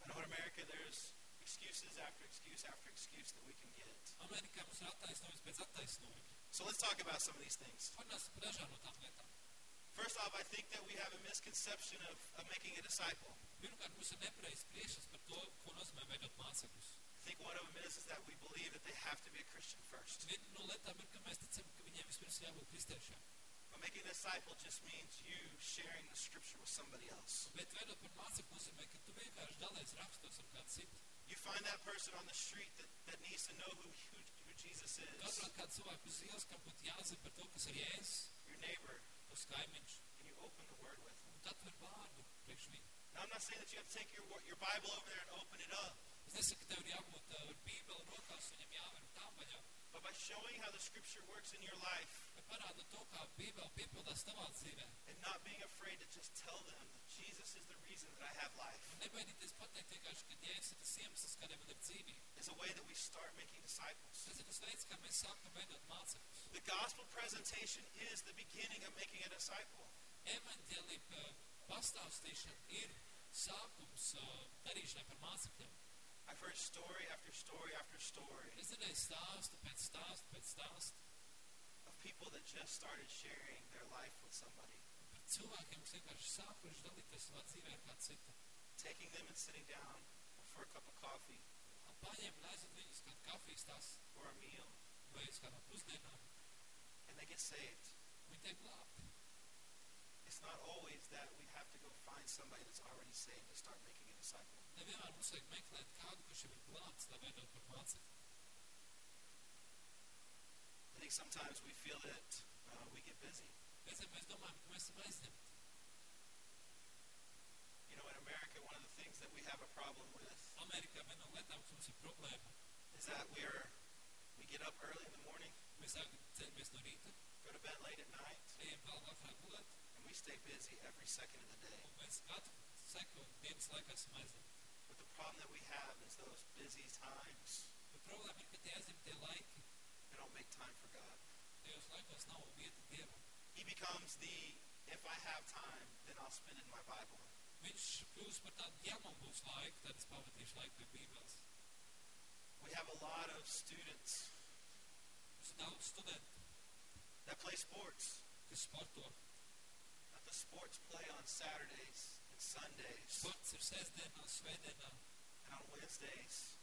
I know in America there's excuses after excuse after excuse that we can get. Amerikā mums ir attaisnojums pēc attaisnojuma. So let's talk about some of these things. Parunāsim par dažām no tām lietām. First off, I think that we have a misconception of, of making a disciple. Pirmkārt, mums ir nepareizs priekšstats par to, ko nozīmē veidot mācekļus. I think one of them is, is that we believe that they have to be a Christian first. Viena no lietām ir, ka mēs ticam, ka viņiem vispirms jābūt kristiešiem. But making a disciple just means you sharing the scripture with somebody else. Bet veidot par mācekli nozīmē, ka tu vienkārši dalies rakstos ar kādu citu. You find that person on the street that, that needs to know who, who, who Jesus is, atrod kādu cilvēku uz ielas, kam būtu jāzina par to, kas ir jēzus, your neighbor, and you open the word with them. un tad var vārdu priekš viņu. Now, I'm not saying that you have to take your, your Bible over there and open it up, Es nesaku, ka tev ir jābūt ar bībeli rokās, viņam jāver tā vaļā. but by showing how the Scripture works in your life Bet parāda to, kā bībeli piepildās tavā dzīvē. and not being afraid to just tell them Jesus is the reason that I have life Un nebaidīties pateikt vienkārši, ka Jēzus ir tas iemesls, kādēļ man ir dzīvība. is a way that we start making disciples. Tas ir tas veids, kā mēs sākam veidot mācekļus. The gospel presentation is the beginning of making a disciple. Evanģēlība pastāstīšana ir sākums darīšanai par mācekļiem. I've heard story after story after story Es dzirdēju stāstu pēc stāstu pēc stāstu of people that just started sharing their life with somebody, cilvēkiem, vienkārši dalīties savā dzīvē ar kādu citu. taking them and sitting down for a cup of coffee Paņem un aizved viņus kādu kafijas tās or a meal, vai uz and they get saved. Viņi tiek glābti. It's not always that we have to go find somebody that's already saved to start making a disciple. Nevienmēr mums vajag meklēt kādu, kurš jau ir glābts, lai par. I think sometimes we feel that uh, we get busy. Ka mēs esam aizņemti. You know, in America, one of the things that we have a problem with mums is that we're we get up early in the morning, rīta, go to bed late at night, and we stay busy every second of the day. But the problem that we have is those busy times, we don't make time for God. Tajos laikos nav vieta Dievam. He becomes the if I have time, then I'll spend in my Bible. Viņš kļūst par tādu, ja man būs laika, tad es pavadīšu laiku pie Bībeles. We have a lot of students Mums ir daudz studentu, that play sports. kas sporto. The sports play on Saturdays and Sundays Sports ir sestdienās, svētdienā, and on Wednesdays.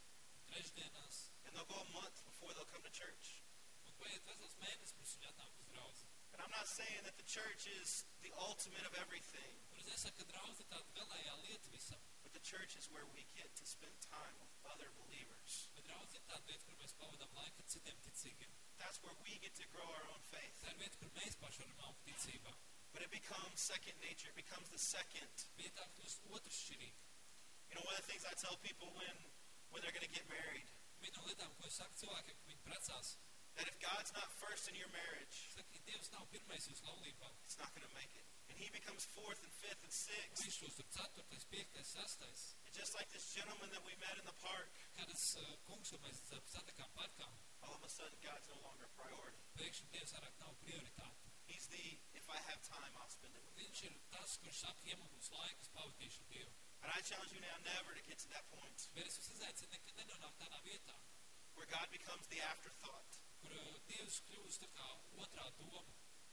trešdienās, And they'll go a month before they'll come to church. un paiet vesels mēnesis, pirms viņi atnāk uz draudzi. And I'm not saying that the church is the ultimate of everything, Un es nesaku, ka draudzi ir tāda galējā lieta visam, but the church is where we get to spend time with other believers. bet draudzi ir tāda vieta, kur mēs pavadām laiku ar citiem ticīgiem. That's where we get to grow our own faith. Tā ir vieta, kur mēs paši varam augt ticībā. But it becomes second nature. It becomes the second. Vietā kļūst otršķirīgi. You know, one of the things I tell people when when they're going to get married, Viena no lietām, ko es saku cilvēkiem, ka viņi precās, that if God's not first in your marriage, es saku, ja Dievs nav pirmais jūsu laulībā. it's not going to make it. And He becomes fourth and fifth and sixth. Viņš kļūst tur ceturtais, piektais, sastais. And just like this gentleman that we met in the park, uh, kungs, ko mēs satikām parkā, all of a sudden God's no longer a priority. pēkšņi Dievs vairāk nav prioritāte. He's the if I have time, I'll spend it with you. Viņš ir tas, kurš saka, ja man būs laiks, pavadīšu ar Dievu. And I challenge you now never to get to that point Bet es jūs izaicinu, nekad nenonāk tādā vietā, where God becomes the afterthought. Kur Dievs kļūst tā kā otrā doma.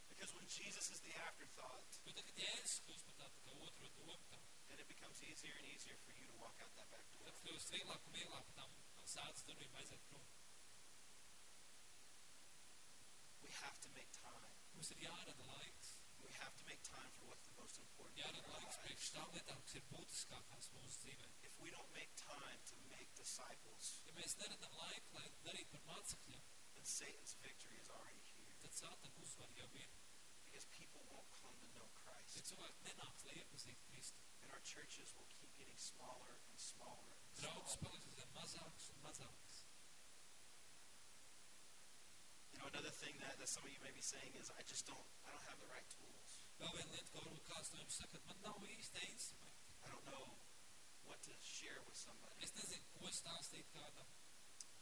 Because when Jesus is the afterthought, Jo tagad Jēzus kļūst par tādu kā otro domu, tā, then it becomes easier and easier for you to walk out that back door. tad kļūst vieglāk un vieglāk tam sācis darbību aiziet prom. We have to make time. Mums ir jārada laiks. We have to make time for what's the most important. Jārada laiks priekš tām lietām, kas ir būtiskākās mūsu dzīvē. If we don't make time to make disciples, Ja mēs neradam laiku, lai darītu par mācekļiem, then Satan's victory is already here. tad sātana uzvar jau ir. Because people won't come to know Christ. cilvēki nenāks, lai iepazītu Kristu. And our churches will keep getting smaller and smaller and smaller. paliks aizvien mazāks un mazāks. You know, another thing that, that some of you may be saying is, I just don't, I don't have the right tools. Vēl viena lieta, ko varbūt kāds no jums saka, man nav īsti instrumenti. I don't know what to share with somebody.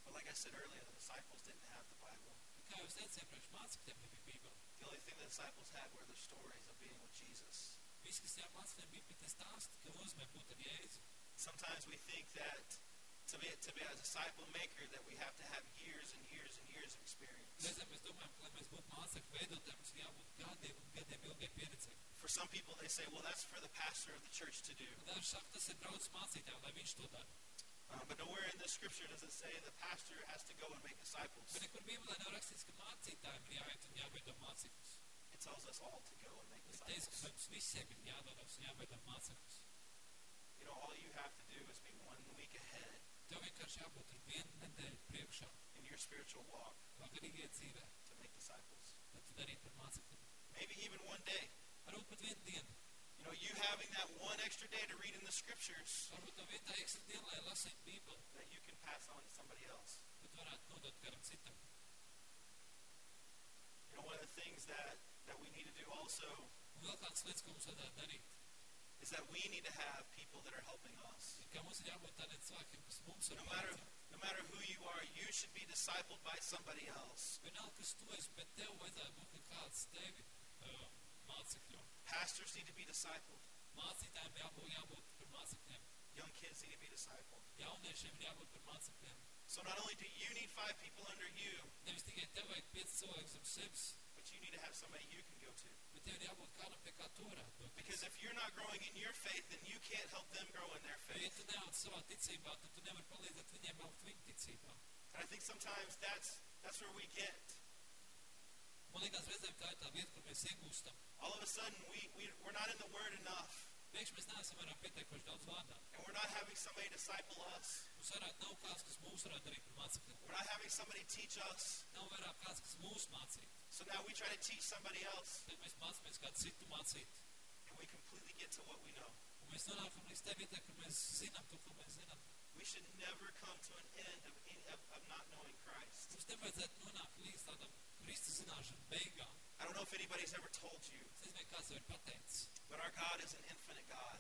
But like I said earlier, the disciples didn't have the Bible. Jau es teicu, iepriekš mācekļiem nebija Bībele. The only thing the disciples had were the stories of being with Jesus. Viss, kas tajā mācekļiem bija, bija tie stāsti, ka nozīmē būt Jēzu. Sometimes we think that to be, to be a disciple maker that we have to have years and years and years of experience. Reizēm mēs domājam, ka, lai mēs būtu mācekļu veidotājiem, mums ir jābūt gadiem un gadiem ilgai pieredzēji. For some people, they say, well, that's for the pastor of the church to do. Uh, but nowhere in the scripture does it say the pastor has to go and make disciples. Bet nekur Bībelē nav rakstīts, ka mācītājiem ir jāiet un jāveido mācekļus. It tells us all to go and make Es teicu, ka disciples. mums visiem ir jādodas un jāveido mācekļus. You know, all you have to do is be one week ahead Tev vienkārši jābūt ar vienu nedēļu priekšā, in your spiritual walk kā garīgie dzīvē, to make disciples. lai tu darītu par mācekļiem. Maybe even one day. Varbūt pat vienu dienu. You know, you having that one extra day to read in the scriptures Varbūt tev vietā ekstra diena, lai lasītu Bībeli, that you can pass on to somebody else. bet varētu nodot kādam citam. You know, one of the things that, that we need to do also Un vēl kāds lietas, ko mums vajadzētu darīt, is that we need to have people that are helping us. ir, ka mums ir jābūt tādiem cilvēkiem, kas mums ir No matter, no matter who you are, you should be discipled by somebody else. Vienalga, kas tu esi, bet tev vajadzētu būt kā kāds tevi mācekļu. Pastors need to be discipled. Mācītājiem jābūt, jābūt par mācekļiem. Young kids need to be discipled. Jauniešiem ir jābūt par mācekļiem. So not only do you need five people under you, Nevis tikai tev vajag pieci cilvēki zem sevis, but you need to have somebody you can go to. bet tev ir jābūt kādam, pie kā tu varētu doties. Because if you're not growing in your faith, then you can't help them grow in their faith. tu neauc savā ticībā, tad tu nevari palīdzēt viņiem augt viņu ticībā. And I think sometimes that's that's where we get. Man liekas, reizēm tā ir mēs iegūstam. All of a sudden, we, we, we're not in the Word enough. Mēs neesam daudz vārdā. And we're not having somebody disciple us. Mums nav kāds, kas mūs varētu par. We're not having somebody teach us. Nav vairāk kāds, kas mūs. So now we try to teach somebody else. Tad mēs mācāmies kādu citu mācīt. And we completely get to what we know. Un mēs nonākam līdz kur mēs zinām to, ko mēs zinām. We should never come to an end of, any, of, of not knowing Christ. Mums nevajadzētu nonākt līdz tādam zināšanu beigām. I don't know if anybody's ever told you, but our God is an infinite God.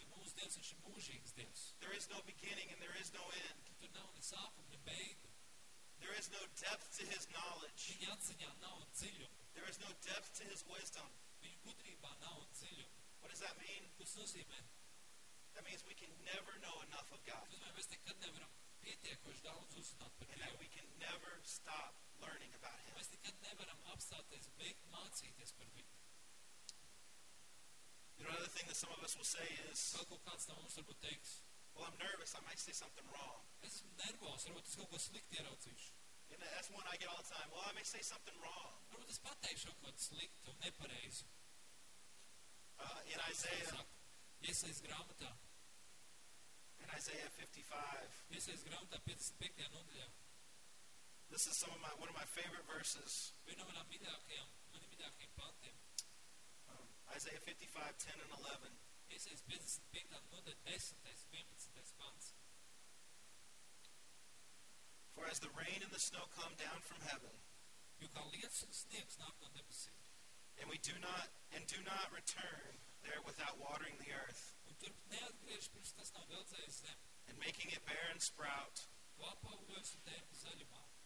There is no beginning and there is no end. There is no depth to his knowledge. There is no depth to his wisdom. What does that mean? That means we can never know enough of God Pietiekoši daudz uzzināt par Dievu. we can never stop learning about him. Mēs nekad nevaram apstāties, beigt mācīties par viņu. You know, another thing that some of us will say is, Kaut ko kāds no mums varbūt teiks. well, I'm nervous. I might say something wrong. Es esmu nervos, varbūt es kaut ko slikti ieraudzīšu. And that's one I get all the time. Well, I may say something wrong. Varbūt es pateikšu kaut ko sliktu un nepareizu. Uh, in Isaiah, Iesaist grāmatā, in Isaiah 55, Jesajas grāmatā 55. nodaļā. this is some of my one of my favorite verses. Viena no manām mīļākajām, maniem mīļākajiem pantiem. Um, Isaiah 55, 10 and 11. Jesajas 55. nodaļa 10. 11. pants. For as the rain and the snow come down from heaven, Jo kā lietus un sniegs nāk no debesīm, and we do not and do not return there without watering the earth and making it bear and sprout,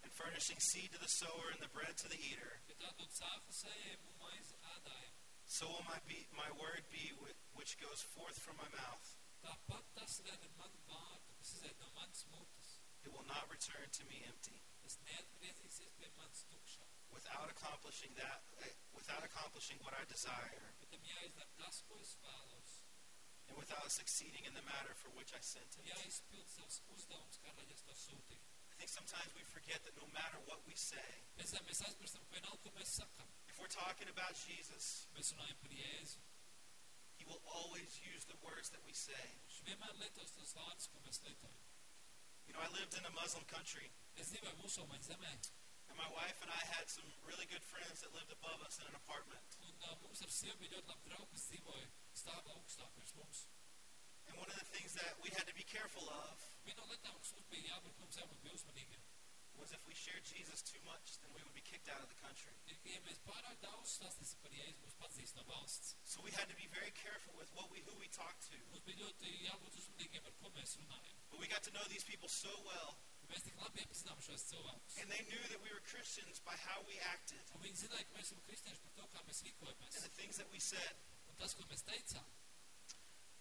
and furnishing seed to the sower and the bread to the eater, so will my be my word be which goes forth from my mouth. It will not return to me empty, without accomplishing that eh, without accomplishing what I desire, and without succeeding in the matter for which I sent it. Jāizpild savs uzdevums, kā lai es to sūtīju. I think sometimes we forget that no matter what we say, Mēs, mēs aizmirstam, ka vienalga, ko mēs sakam. if we're talking about Jesus, he will always use the words that we say. Viņš vienmēr lietos tos vārdus, ko mēs lietojam. You know, I lived in a Muslim country, Es dzīvoju musulmaņu zemē, and my wife and I had some really good friends that lived above us in an apartment. Augstāk virs mums. And one of the things that we had to be careful of was if we shared Jesus too much, then we would be kicked out of the country. So we had to be very careful with what we who we talked to. But we got to know these people so well, and they knew that we were Christians by how we acted and the things that we said. Un tas, ko mēs teicām,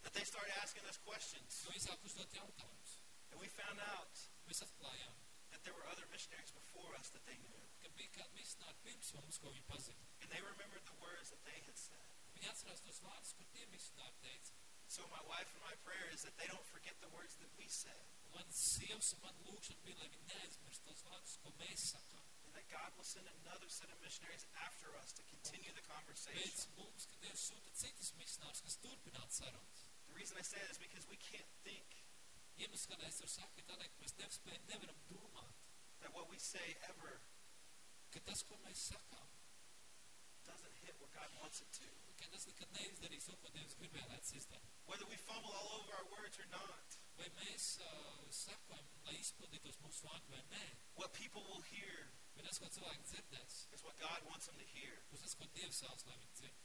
That they started asking us questions, to viņi sāk uzdot jautājumus. and we found out that there were other missionaries before us that they knew, ka bija kādi misionāri pirms mums, ko viņi pazina. and they remembered the words that they had said. Viņi atcerās tos vārdus, ko tie misionāri teica. So my wife and my prayer is that they don't forget the words that we said, Mans sievas un man lūkšana bija, lai viņi neaizmirst tos vārdus, ko mēs sakām. That God will send another set of missionaries after us to continue the conversation. Pēc mums, ka Dievs sūta citus misionārus, kas turpinātu sarunas. The reason I say that is because we can't think Iemesls, kādēļ es to saku, ir tādēļ, ka mēs nespējam, nevaram domāt, that what we say ever ka tas, ko mēs sakām, doesn't hit what God wants it to. ka tas nekad neizdarīs to, ko Dievs gribēja, lai tas izdara. Whether we fumble all over our words or not, Vai mēs uh, sakojam, lai izpildītos mūsu vārdi vai nē? what people will hear Vai tas, ko cilvēki dzirdēs, is what God wants them to hear. tas, ko Dievs vēlas, lai viņi dzird?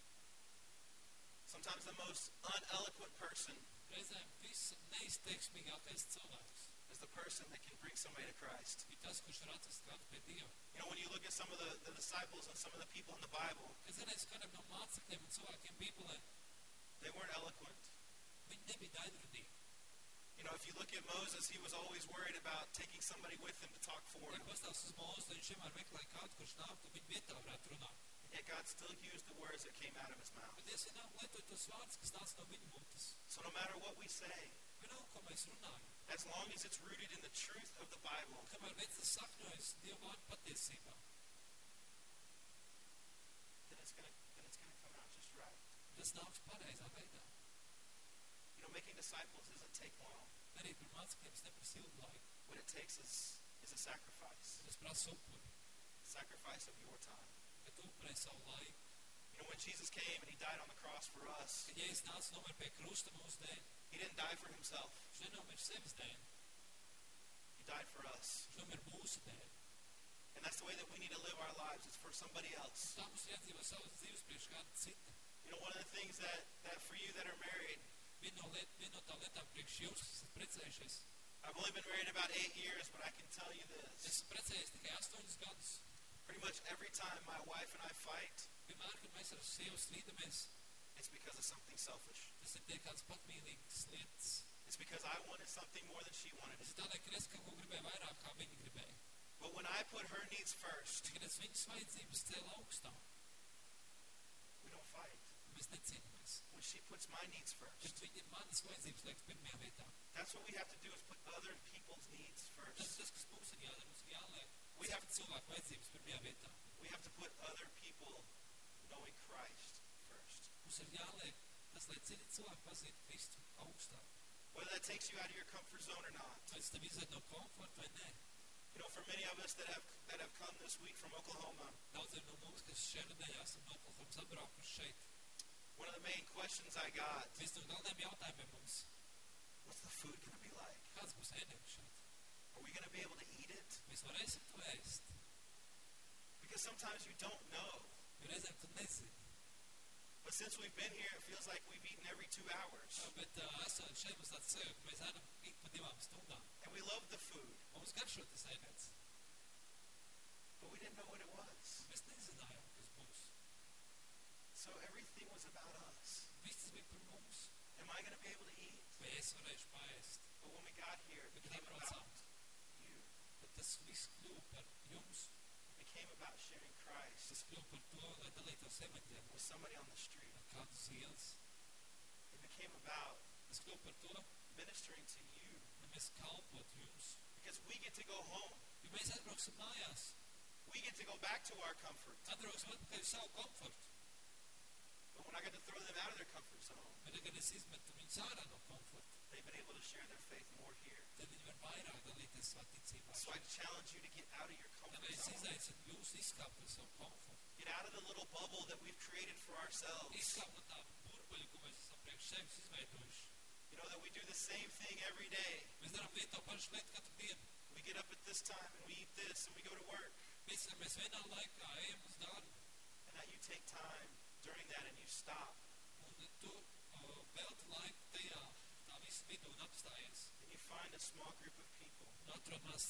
Sometimes the most uneloquent person Reizēm viss neizteiksmīgākais cilvēks is the person that can bring somebody to Christ. ir tas, kurš var atvest kādu pie Dieva. You know, when you look at some of the, the disciples and some of the people in the Bible, Kad zinies, kādam no mācekļiem un cilvēkiem Bībelē, they weren't eloquent. viņi nebija daidrunīgi. You know, if you look at Moses, he was always worried about taking somebody with him to talk for him. pastāvs uz mūsu, tad viņš vienmēr meklēja kādu, kurš nāktu viņa vietā varētu runāt. And yet God still used the words that came out of his mouth. Bet Dievs vienalga lietot tos vārdus, kas nāca no viņa mutes. So no matter what we say, Vienalga, ko mēs runājam. as long as it's rooted in the truth of the Bible, Kamēr viens tas sakņojas Dieva vārdu patiesībā, then it's it's gonna come out just right. tas nāks pareizā veidā. You know, making disciples doesn't take long. Arī par mācekļiem tas neprasa ilgu laiku. What it takes is is a sacrifice. Tas prasa upuri, Sacrifice of your time. ka tu upurē savu laiku. You know, when Jesus came and he died on the cross for us, Kad Jēzus nāca nomir pie krusta mūsu dēļ, he didn't die for himself. viņš nenomir sevis dēļ, He died for us. viņš nomir mūsu dēļ. And that's the way that we need to live our lives. It's for somebody else. Tā mums ir jādzīvo savas dzīves priekš kāda cita. You know, one of the things that, that for you that are married, I've only been married about eight years, but I can tell you this. Pretty much every time my wife and I fight, it's because of something selfish. It's because I wanted something more than she wanted. Gribēja. But when I put her needs first, we don't fight. Mēs necīnāmies. When she puts my needs first, viņa manas vajadzības liekas pirmajā vietā. that's what we have to do is put other people's needs first. tas, kas mums ir jādara. Mums ir jāliek We have- have cilvēku vajadzības pirmajā vietā. We have to put other people knowing Christ first. Mums ir jāliek tas, lai citi cilvēki pazītu Kristu augstāk. Whether that takes you out of your comfort zone or not. Vai tas tev izved no komforta vai nē? You know, for many of us that have that have come this week from Oklahoma, Daudziem no mums, kas šeit nedēļā esam no Oklahomas atbraukuši šeit, one of the main questions I got, viens no galvenajiem jautājumiem mums, what's the food going to be like? kāds būs ēdiens šeit? Are we going to be able to eat it? Mēs varēsim to ēst. Because sometimes you don't know. Jo reizēm tu. But since we've been here, it feels like we've eaten every two hours. Jā, Bet esot šeit, mums tāds sajūta, ka mēs ēdam ik pa divām stundām. And we love the food, Mums garšo tas ēdiens. but we didn't know what it was. Mēs nezinājām, kas būs. So everything was about us. Viss tas bija par mums. I going to be able to eat? But when we got here, it became about you. It became about sharing Christ with somebody on the street. It became about ministering to you because we get to go home. We get to go back to our comfort. atbrauksim atpakaļ uz savu komfortu. But when I got to throw them out of their comfort zone, Bet tagad es izmetu viņus ārā no komforta. they've been able to share their faith more here. Tad viņi var vairāk dalīties savā ticībā. So I challenge you to get out of your comfort zone. izaicinu jūs izkāpt no savu komfortu. Get out of the little bubble that we've created for ourselves. Izkāpt no tā burbuļa, ko mēs esam priekš sevis izveidojuši. You know that we do the same thing every day. Mēs darām vienu to pašu lietu katru dienu. We get up at this time and we eat this and we go to work. Mēs, mēs vienā laikā ejam uz darbu, And now you take time during that and you stop uh, velti laiku tajā, tā visa vidū un apstājies. and you find a small group of people Un atrod maz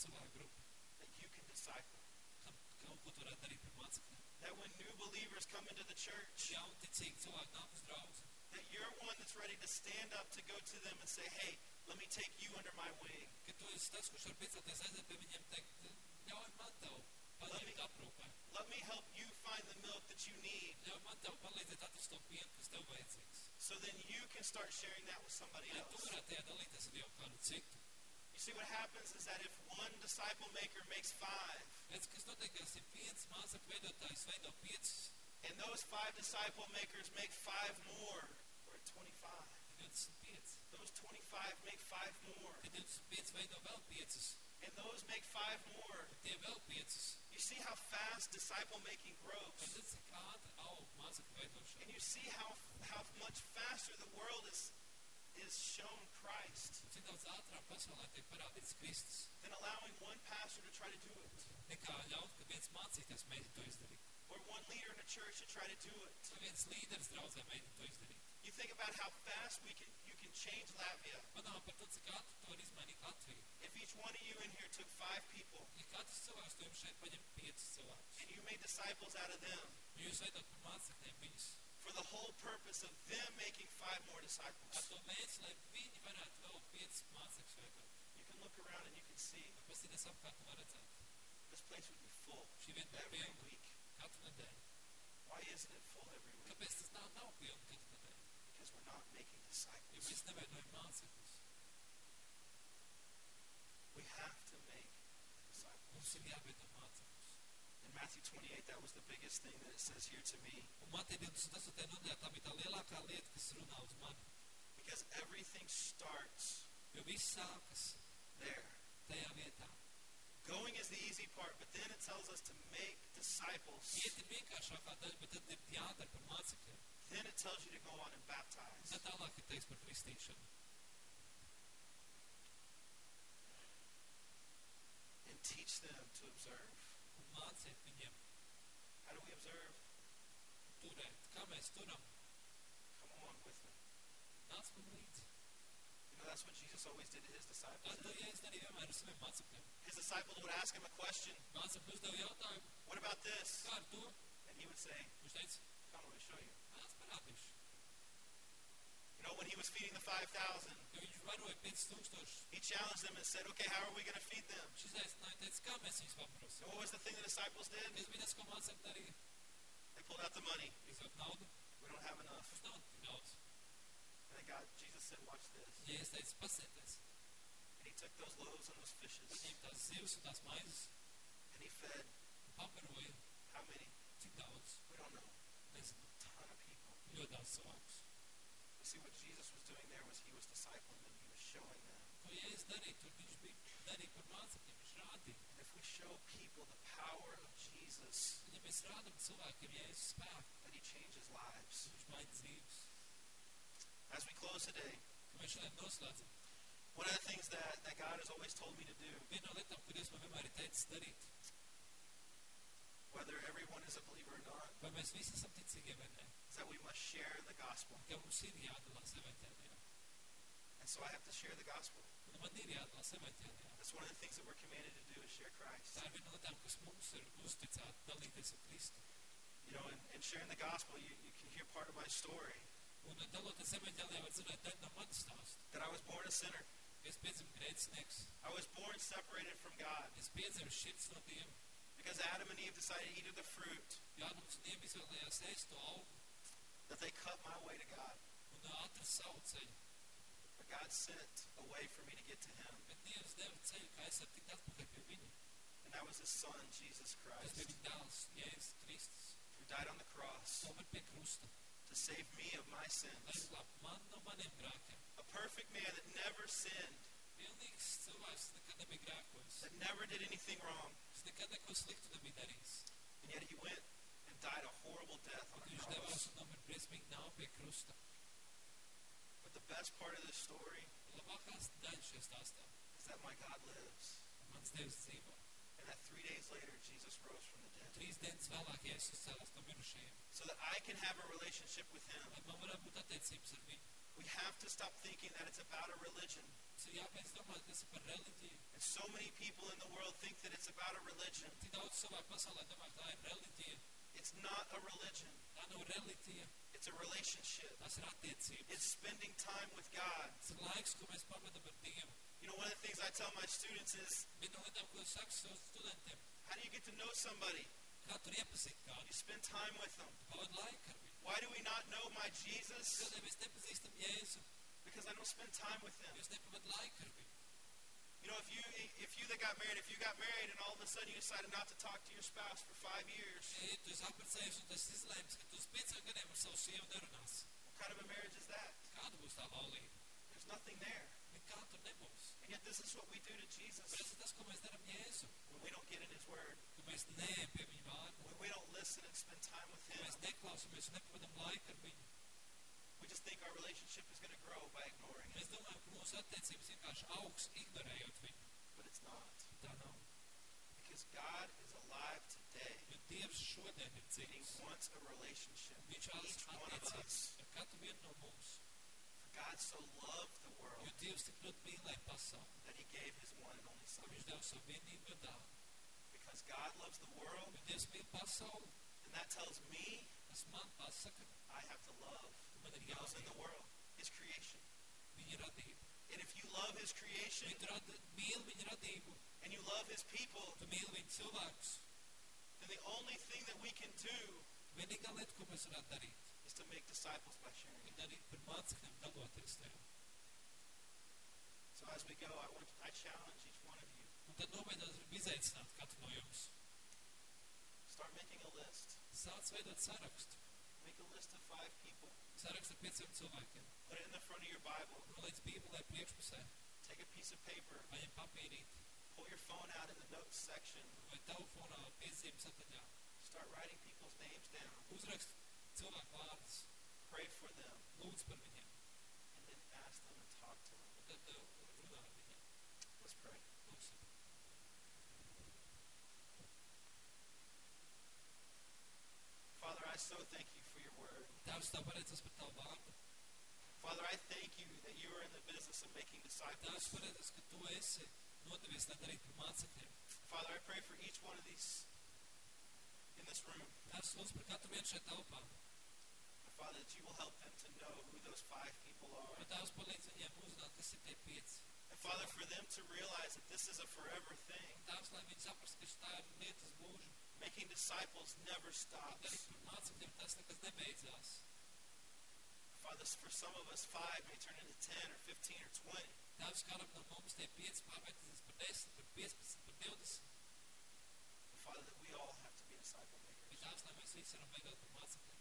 that you can disciple. kam kaut ko tu varētu darīt par mācekļiem. That when new believers come into the church, Jaunticīgi cilvēki nāk uz draugu. that you're one that's ready to stand up to go to them and say, hey, let me take you under my wing. Ka tu esi tas, kurš var piecelties aiziet pie viņiem teikt, ļauj man tev paņemt aprūpē. Let me help you find the milk that you need Ļauj man tev palīdzēt atrast to pienu, kas tev vajadzīgs. so then you can start sharing that with somebody else. varētu tajā dalīties ar jau kādu citu. You see what happens is that if one disciple maker makes five, Redz, kas notiekās, ja viens mācekļu veidotājs veido piecus, and those five disciple makers make five more, we're at 25. 25. Those 25 make five more, Tad 25 veido vēl piecus, and those make five more. un tie vēl piecus. You see how fast disciple making grows. Tad redz, cik ātri aug mācekļu veidošana. And you see how, how much faster the world is is shown Christ Cik daudz ātrāk pasaulē tiek parādīts Kristus, than allowing one pastor to try to do it, nekā ļaut, ka viens mācītājs mēģina to izdarīt. or one leader in a church to try to do it. Vai viens līderis draudzē mēģina to izdarīt. You think about how fast we can can change Latvia. Padomā par to, cik ātri to var izmainīt Latviju. If each one of you in here took five people Ja katrs cilvēks to jums šeit paņem piecus cilvēkus, and you made disciples out of them un jūs veidot par mācekļiem viņus, for the whole purpose of them making five more disciples, to mērķi, lai viņi varētu vēl piecus mācekļus veidot. you can look around and you can see Vai pastīties apkārt un var redzēt, this place would be full šī vieta ir every week. Why isn't it full every week? Because we're not making disciples. mēs neveidojam mācekļus. We have to make disciples. Mums ir jāveido mācekļus. In Matthew 28, that was the biggest thing that it says here to me. Un Matei 28. nodaļā tā bija tā lielākā lieta, kas runā uz mani. Because everything starts Jo viss sākas there. Going is the easy part, but then it tells us to make disciples. Iet ir vienkāršākā daļa, bet tad ir jādara par mācekļiem. Then it tells you to go on and baptize. Ir teiks par kristīšanu. And teach them to observe. Māciet viņiem How do we observe? turēt. Kā mēs turam? Come on with me. Nāc man līdzi. You know, that's what Jesus always did to his disciples. Tā to Jēzus darīja vienmēr ar saviem mācekļiem. His disciples would ask him a question. Mācekļi uzdeva jautājumu, What about this? kā ar to? And he would say, Viņš teica, Come, let me show you. Parādīšu. You know, when he was feeding the 5,000, Jo viņš varoja 5000. he challenged them and said, Okay, how are we going to feed them? Viņš izaicināja, teica, kā mēs viņus paprosim. And what was the thing the disciples did? Kas bija tas, ko mācekļi darīja? They pulled out the money. We don't have enough. Mums nav tik daudz. And they got, Jesus said, Watch this. Jēzus teica, pasieties. And he took those loaves and those fishes Paņem tās zivis un tās maizes and he fed how many? We don't know. Daudz cilvēkus. You see, what Jesus was doing there was he was discipling them. He was showing them. And if we show people the power of Jesus, that he changes lives. As we close today, one of the things that, that God has always told me to do, whether everyone is a believer or not, vai mēs visi esam ticīgi vai nē, is that we must share the gospel. ka mums ir jādalās evaņģēlijā. And so I have to share the gospel. Un man ir jādalās evaņģēlijā. That's one of the things that we're commanded to do is share Christ. Tā ir viena no lietām, kas mums ir uzticēta dalīties ar Kristu. You know, and, and sharing the gospel, you, you can hear part of my story. Un daloties evaņģēlijā var dzirdēt daļu no manas stāsta. That I was born a sinner. I was born separated from God Es piedzimu šķirts no Dieva. because Adam and Eve decided to eat of the fruit that they cut my way to God. un atrast savu ceļu. But God sent a way for me to get to Him. Bet Dievs deva ceļu, kā es varu tikt atpakaļ pie viņa. And that was His Son, Jesus Christ, bija dēls, Jēzus Kristus. who died on the cross Tomēr pie krusta. to save me of my sins. man no maniem grēkiem. A perfect man that never sinned, Pilnīgs cilvēks nekad nebija grēkojis. that never did anything wrong. Viņš nekad neko sliktu nebija darījis. And yet He went died a horrible death on a cross. devās un nomira briesmīgi nav pie krusta. But the best part of this story Labākās daļas šajā stāstā. is that my God lives. Mans Dievs dzīvo. And that three days later, Jesus rose from the dead. Trīs dienas vēlāk Jēzus cēlās no mirušajiem. So that I can have a relationship with Him. Lai man varētu būt attiecības ar viņu. We have to stop thinking that it's about a religion. Mums ir jābeidz domāt, ka tas ir par reliģiju. And so many people in the world think that it's about a religion. Tik daudz cilvēku pasaulē domā, ka tā ir reliģija. It's not a religion. Tā nav reliģija, It's a relationship. tas ir attiecības. It's spending time with God. Tas ir laiks, ko mēs pavadām ar Dievu. You know, one of the things I tell my students is, Viena no lietām, ko es saku saviem studentiem, how do you get to know somebody? kā tur iepazīt kādu, You spend time with them. pavadīt laiku ar. Why do we not know my Jesus? Kādēļ mēs nepazīstam Jēzu, Because I don't spend time with him. jo es nepavadu laiku ar viņu. You know, if you if you that got married, if you got married and all of a sudden you decided not to talk to your spouse for five years, Ja tu esi apprecējies un tas izlēms, ka tu uz pieciem gadiem ar savu sievu nerunāsi, what kind of a marriage is that? kāda būs tā laulība? There's nothing there. Nekā tur nebūs. And yet this is what we do to Jesus tas ir tas, ko mēs darām Jēzu. when we don't get in his word. Ka mēs neejam pie viņa vārda, When we don't listen and spend time with him. We just think our relationship is going to grow by ignoring it, Mēs domājam, ka mūsu attiecības vienkārši augs, ignorējot viņu. but it's not. Tā nav. Because God is alive today, Jo Dievs šodien ir He wants a relationship with Viņš vēlas each one of attiecības us. ar katru vienu no mums. For God so loved the world Jo Dievs tik ļoti mīlēja pasauli, that He gave His one and only Son. viņš deva savu vienīgo dāvanu. Because God loves the world, Jo Dievs mīl pasauli, and that tells me tas man pasaka, I have to love ir those in the world, His creation. And if you love His creation Viņa rada, mīl viņa radību, and you love His people, tu mīli viņa cilvēkus. then the only thing that we can do Vienīgā lieta, ko mēs varētu darīt, is to make disciples by sharing. ir darīt par mācekļiem, daloties tajā. So as we go, I want I challenge each one of you. Un tad nobeigās ir izaicināt katru no jums. Start making a list. Sāc veidot sarakstu. Make a list of five people. Sarakstu ar pieciem cilvēkiem. Put it in the front of your Bible. Noliec Bībelē priekšpusē, Take a piece of paper. paņem papīrīti Pull your phone out in the notes section. vai telefonā piezīmes sataļā. Start writing people's names down. Uzrakst cilvēku vārdus, Pray for them. lūdz par viņiem, And then ask them and talk to them. tad runā ar viņiem. Let's pray. Lūksim. Father, I so thank you for your word. Tēvs, tā pareicas par tavu vārdu. Father, I thank you that you are in the business of making disciples. pareicas, ka tu esi nodevies, lai darītu par mācekļiem. Father, I pray for each one of these in this room. Tēvs, lūdz par katru vienu šeit telpā. And Father, that you will help them to know who those five people are. Un Tēvs, palīdz viņiem uzzināt, kas ir tie pieci. And Father, for them to realize that this is a forever thing. Tēvs, lai viņi saprast, ka tā ir lietas mūžu. Making disciples never stops. par mācekļiem tas nekas nebeidzās. Father, for some of us, five may turn into 10 or 15 or 20. Tēvs, kādam no mums tie pieci pārvērtīsies par 10, par 15, par 20. Father, that we all have to be disciple makers. Tēvs, lai mēs visi varam veidot par mācekļiem.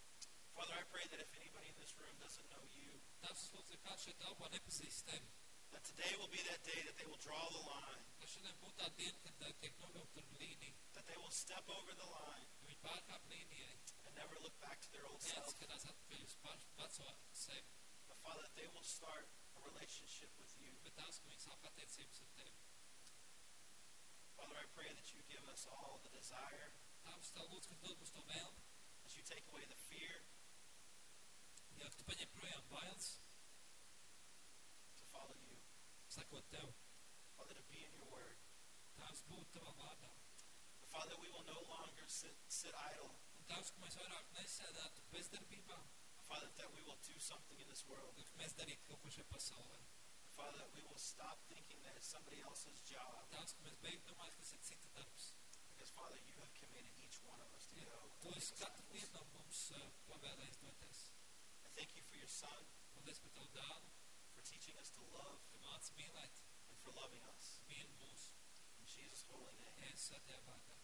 Father, I pray that if anybody in this room doesn't know you, Tēvs, es lūdzu, ja kāds šeit telpā nepazīst tevi, that today will be that day that they will draw the line, ka šodien būtu tā diena, kad tiek novilkt ar līniju, that they will step over the line ka viņi pārkāp līnijai, and never look back to their old self. neatskatās atpakaļ uz pašu veco sevi, But Father, that they will start a relationship with you. bet Tēvs, ka viņi sāk attiecības ar tevi. Father, I pray that you give us all the desire, Tēvs, tā lūdzu, ka dod mums to vēlmi, that you take away the fear. Ja tu paņem projām bailes, to follow you. Sakot tev, be in your word. Tavā vārdā. Father, we will no longer sit, sit idle. Un ka mēs vairāk nesēdētu bezdarbībā, Father, that we will do something in this world. ka mēs darītu kaut ko šajā pasaulē. Father, we will stop thinking that it's somebody else's job. Tēvs, ka mēs domāt, ka tas ir cita darbs. Because, Father, you have commanded each one of us to go. Tu esi katru vienu no mums pavēlējis doties. I thank you for your Son, Paldies par tavu for teaching us to love and for loving us. In Jesus' holy name.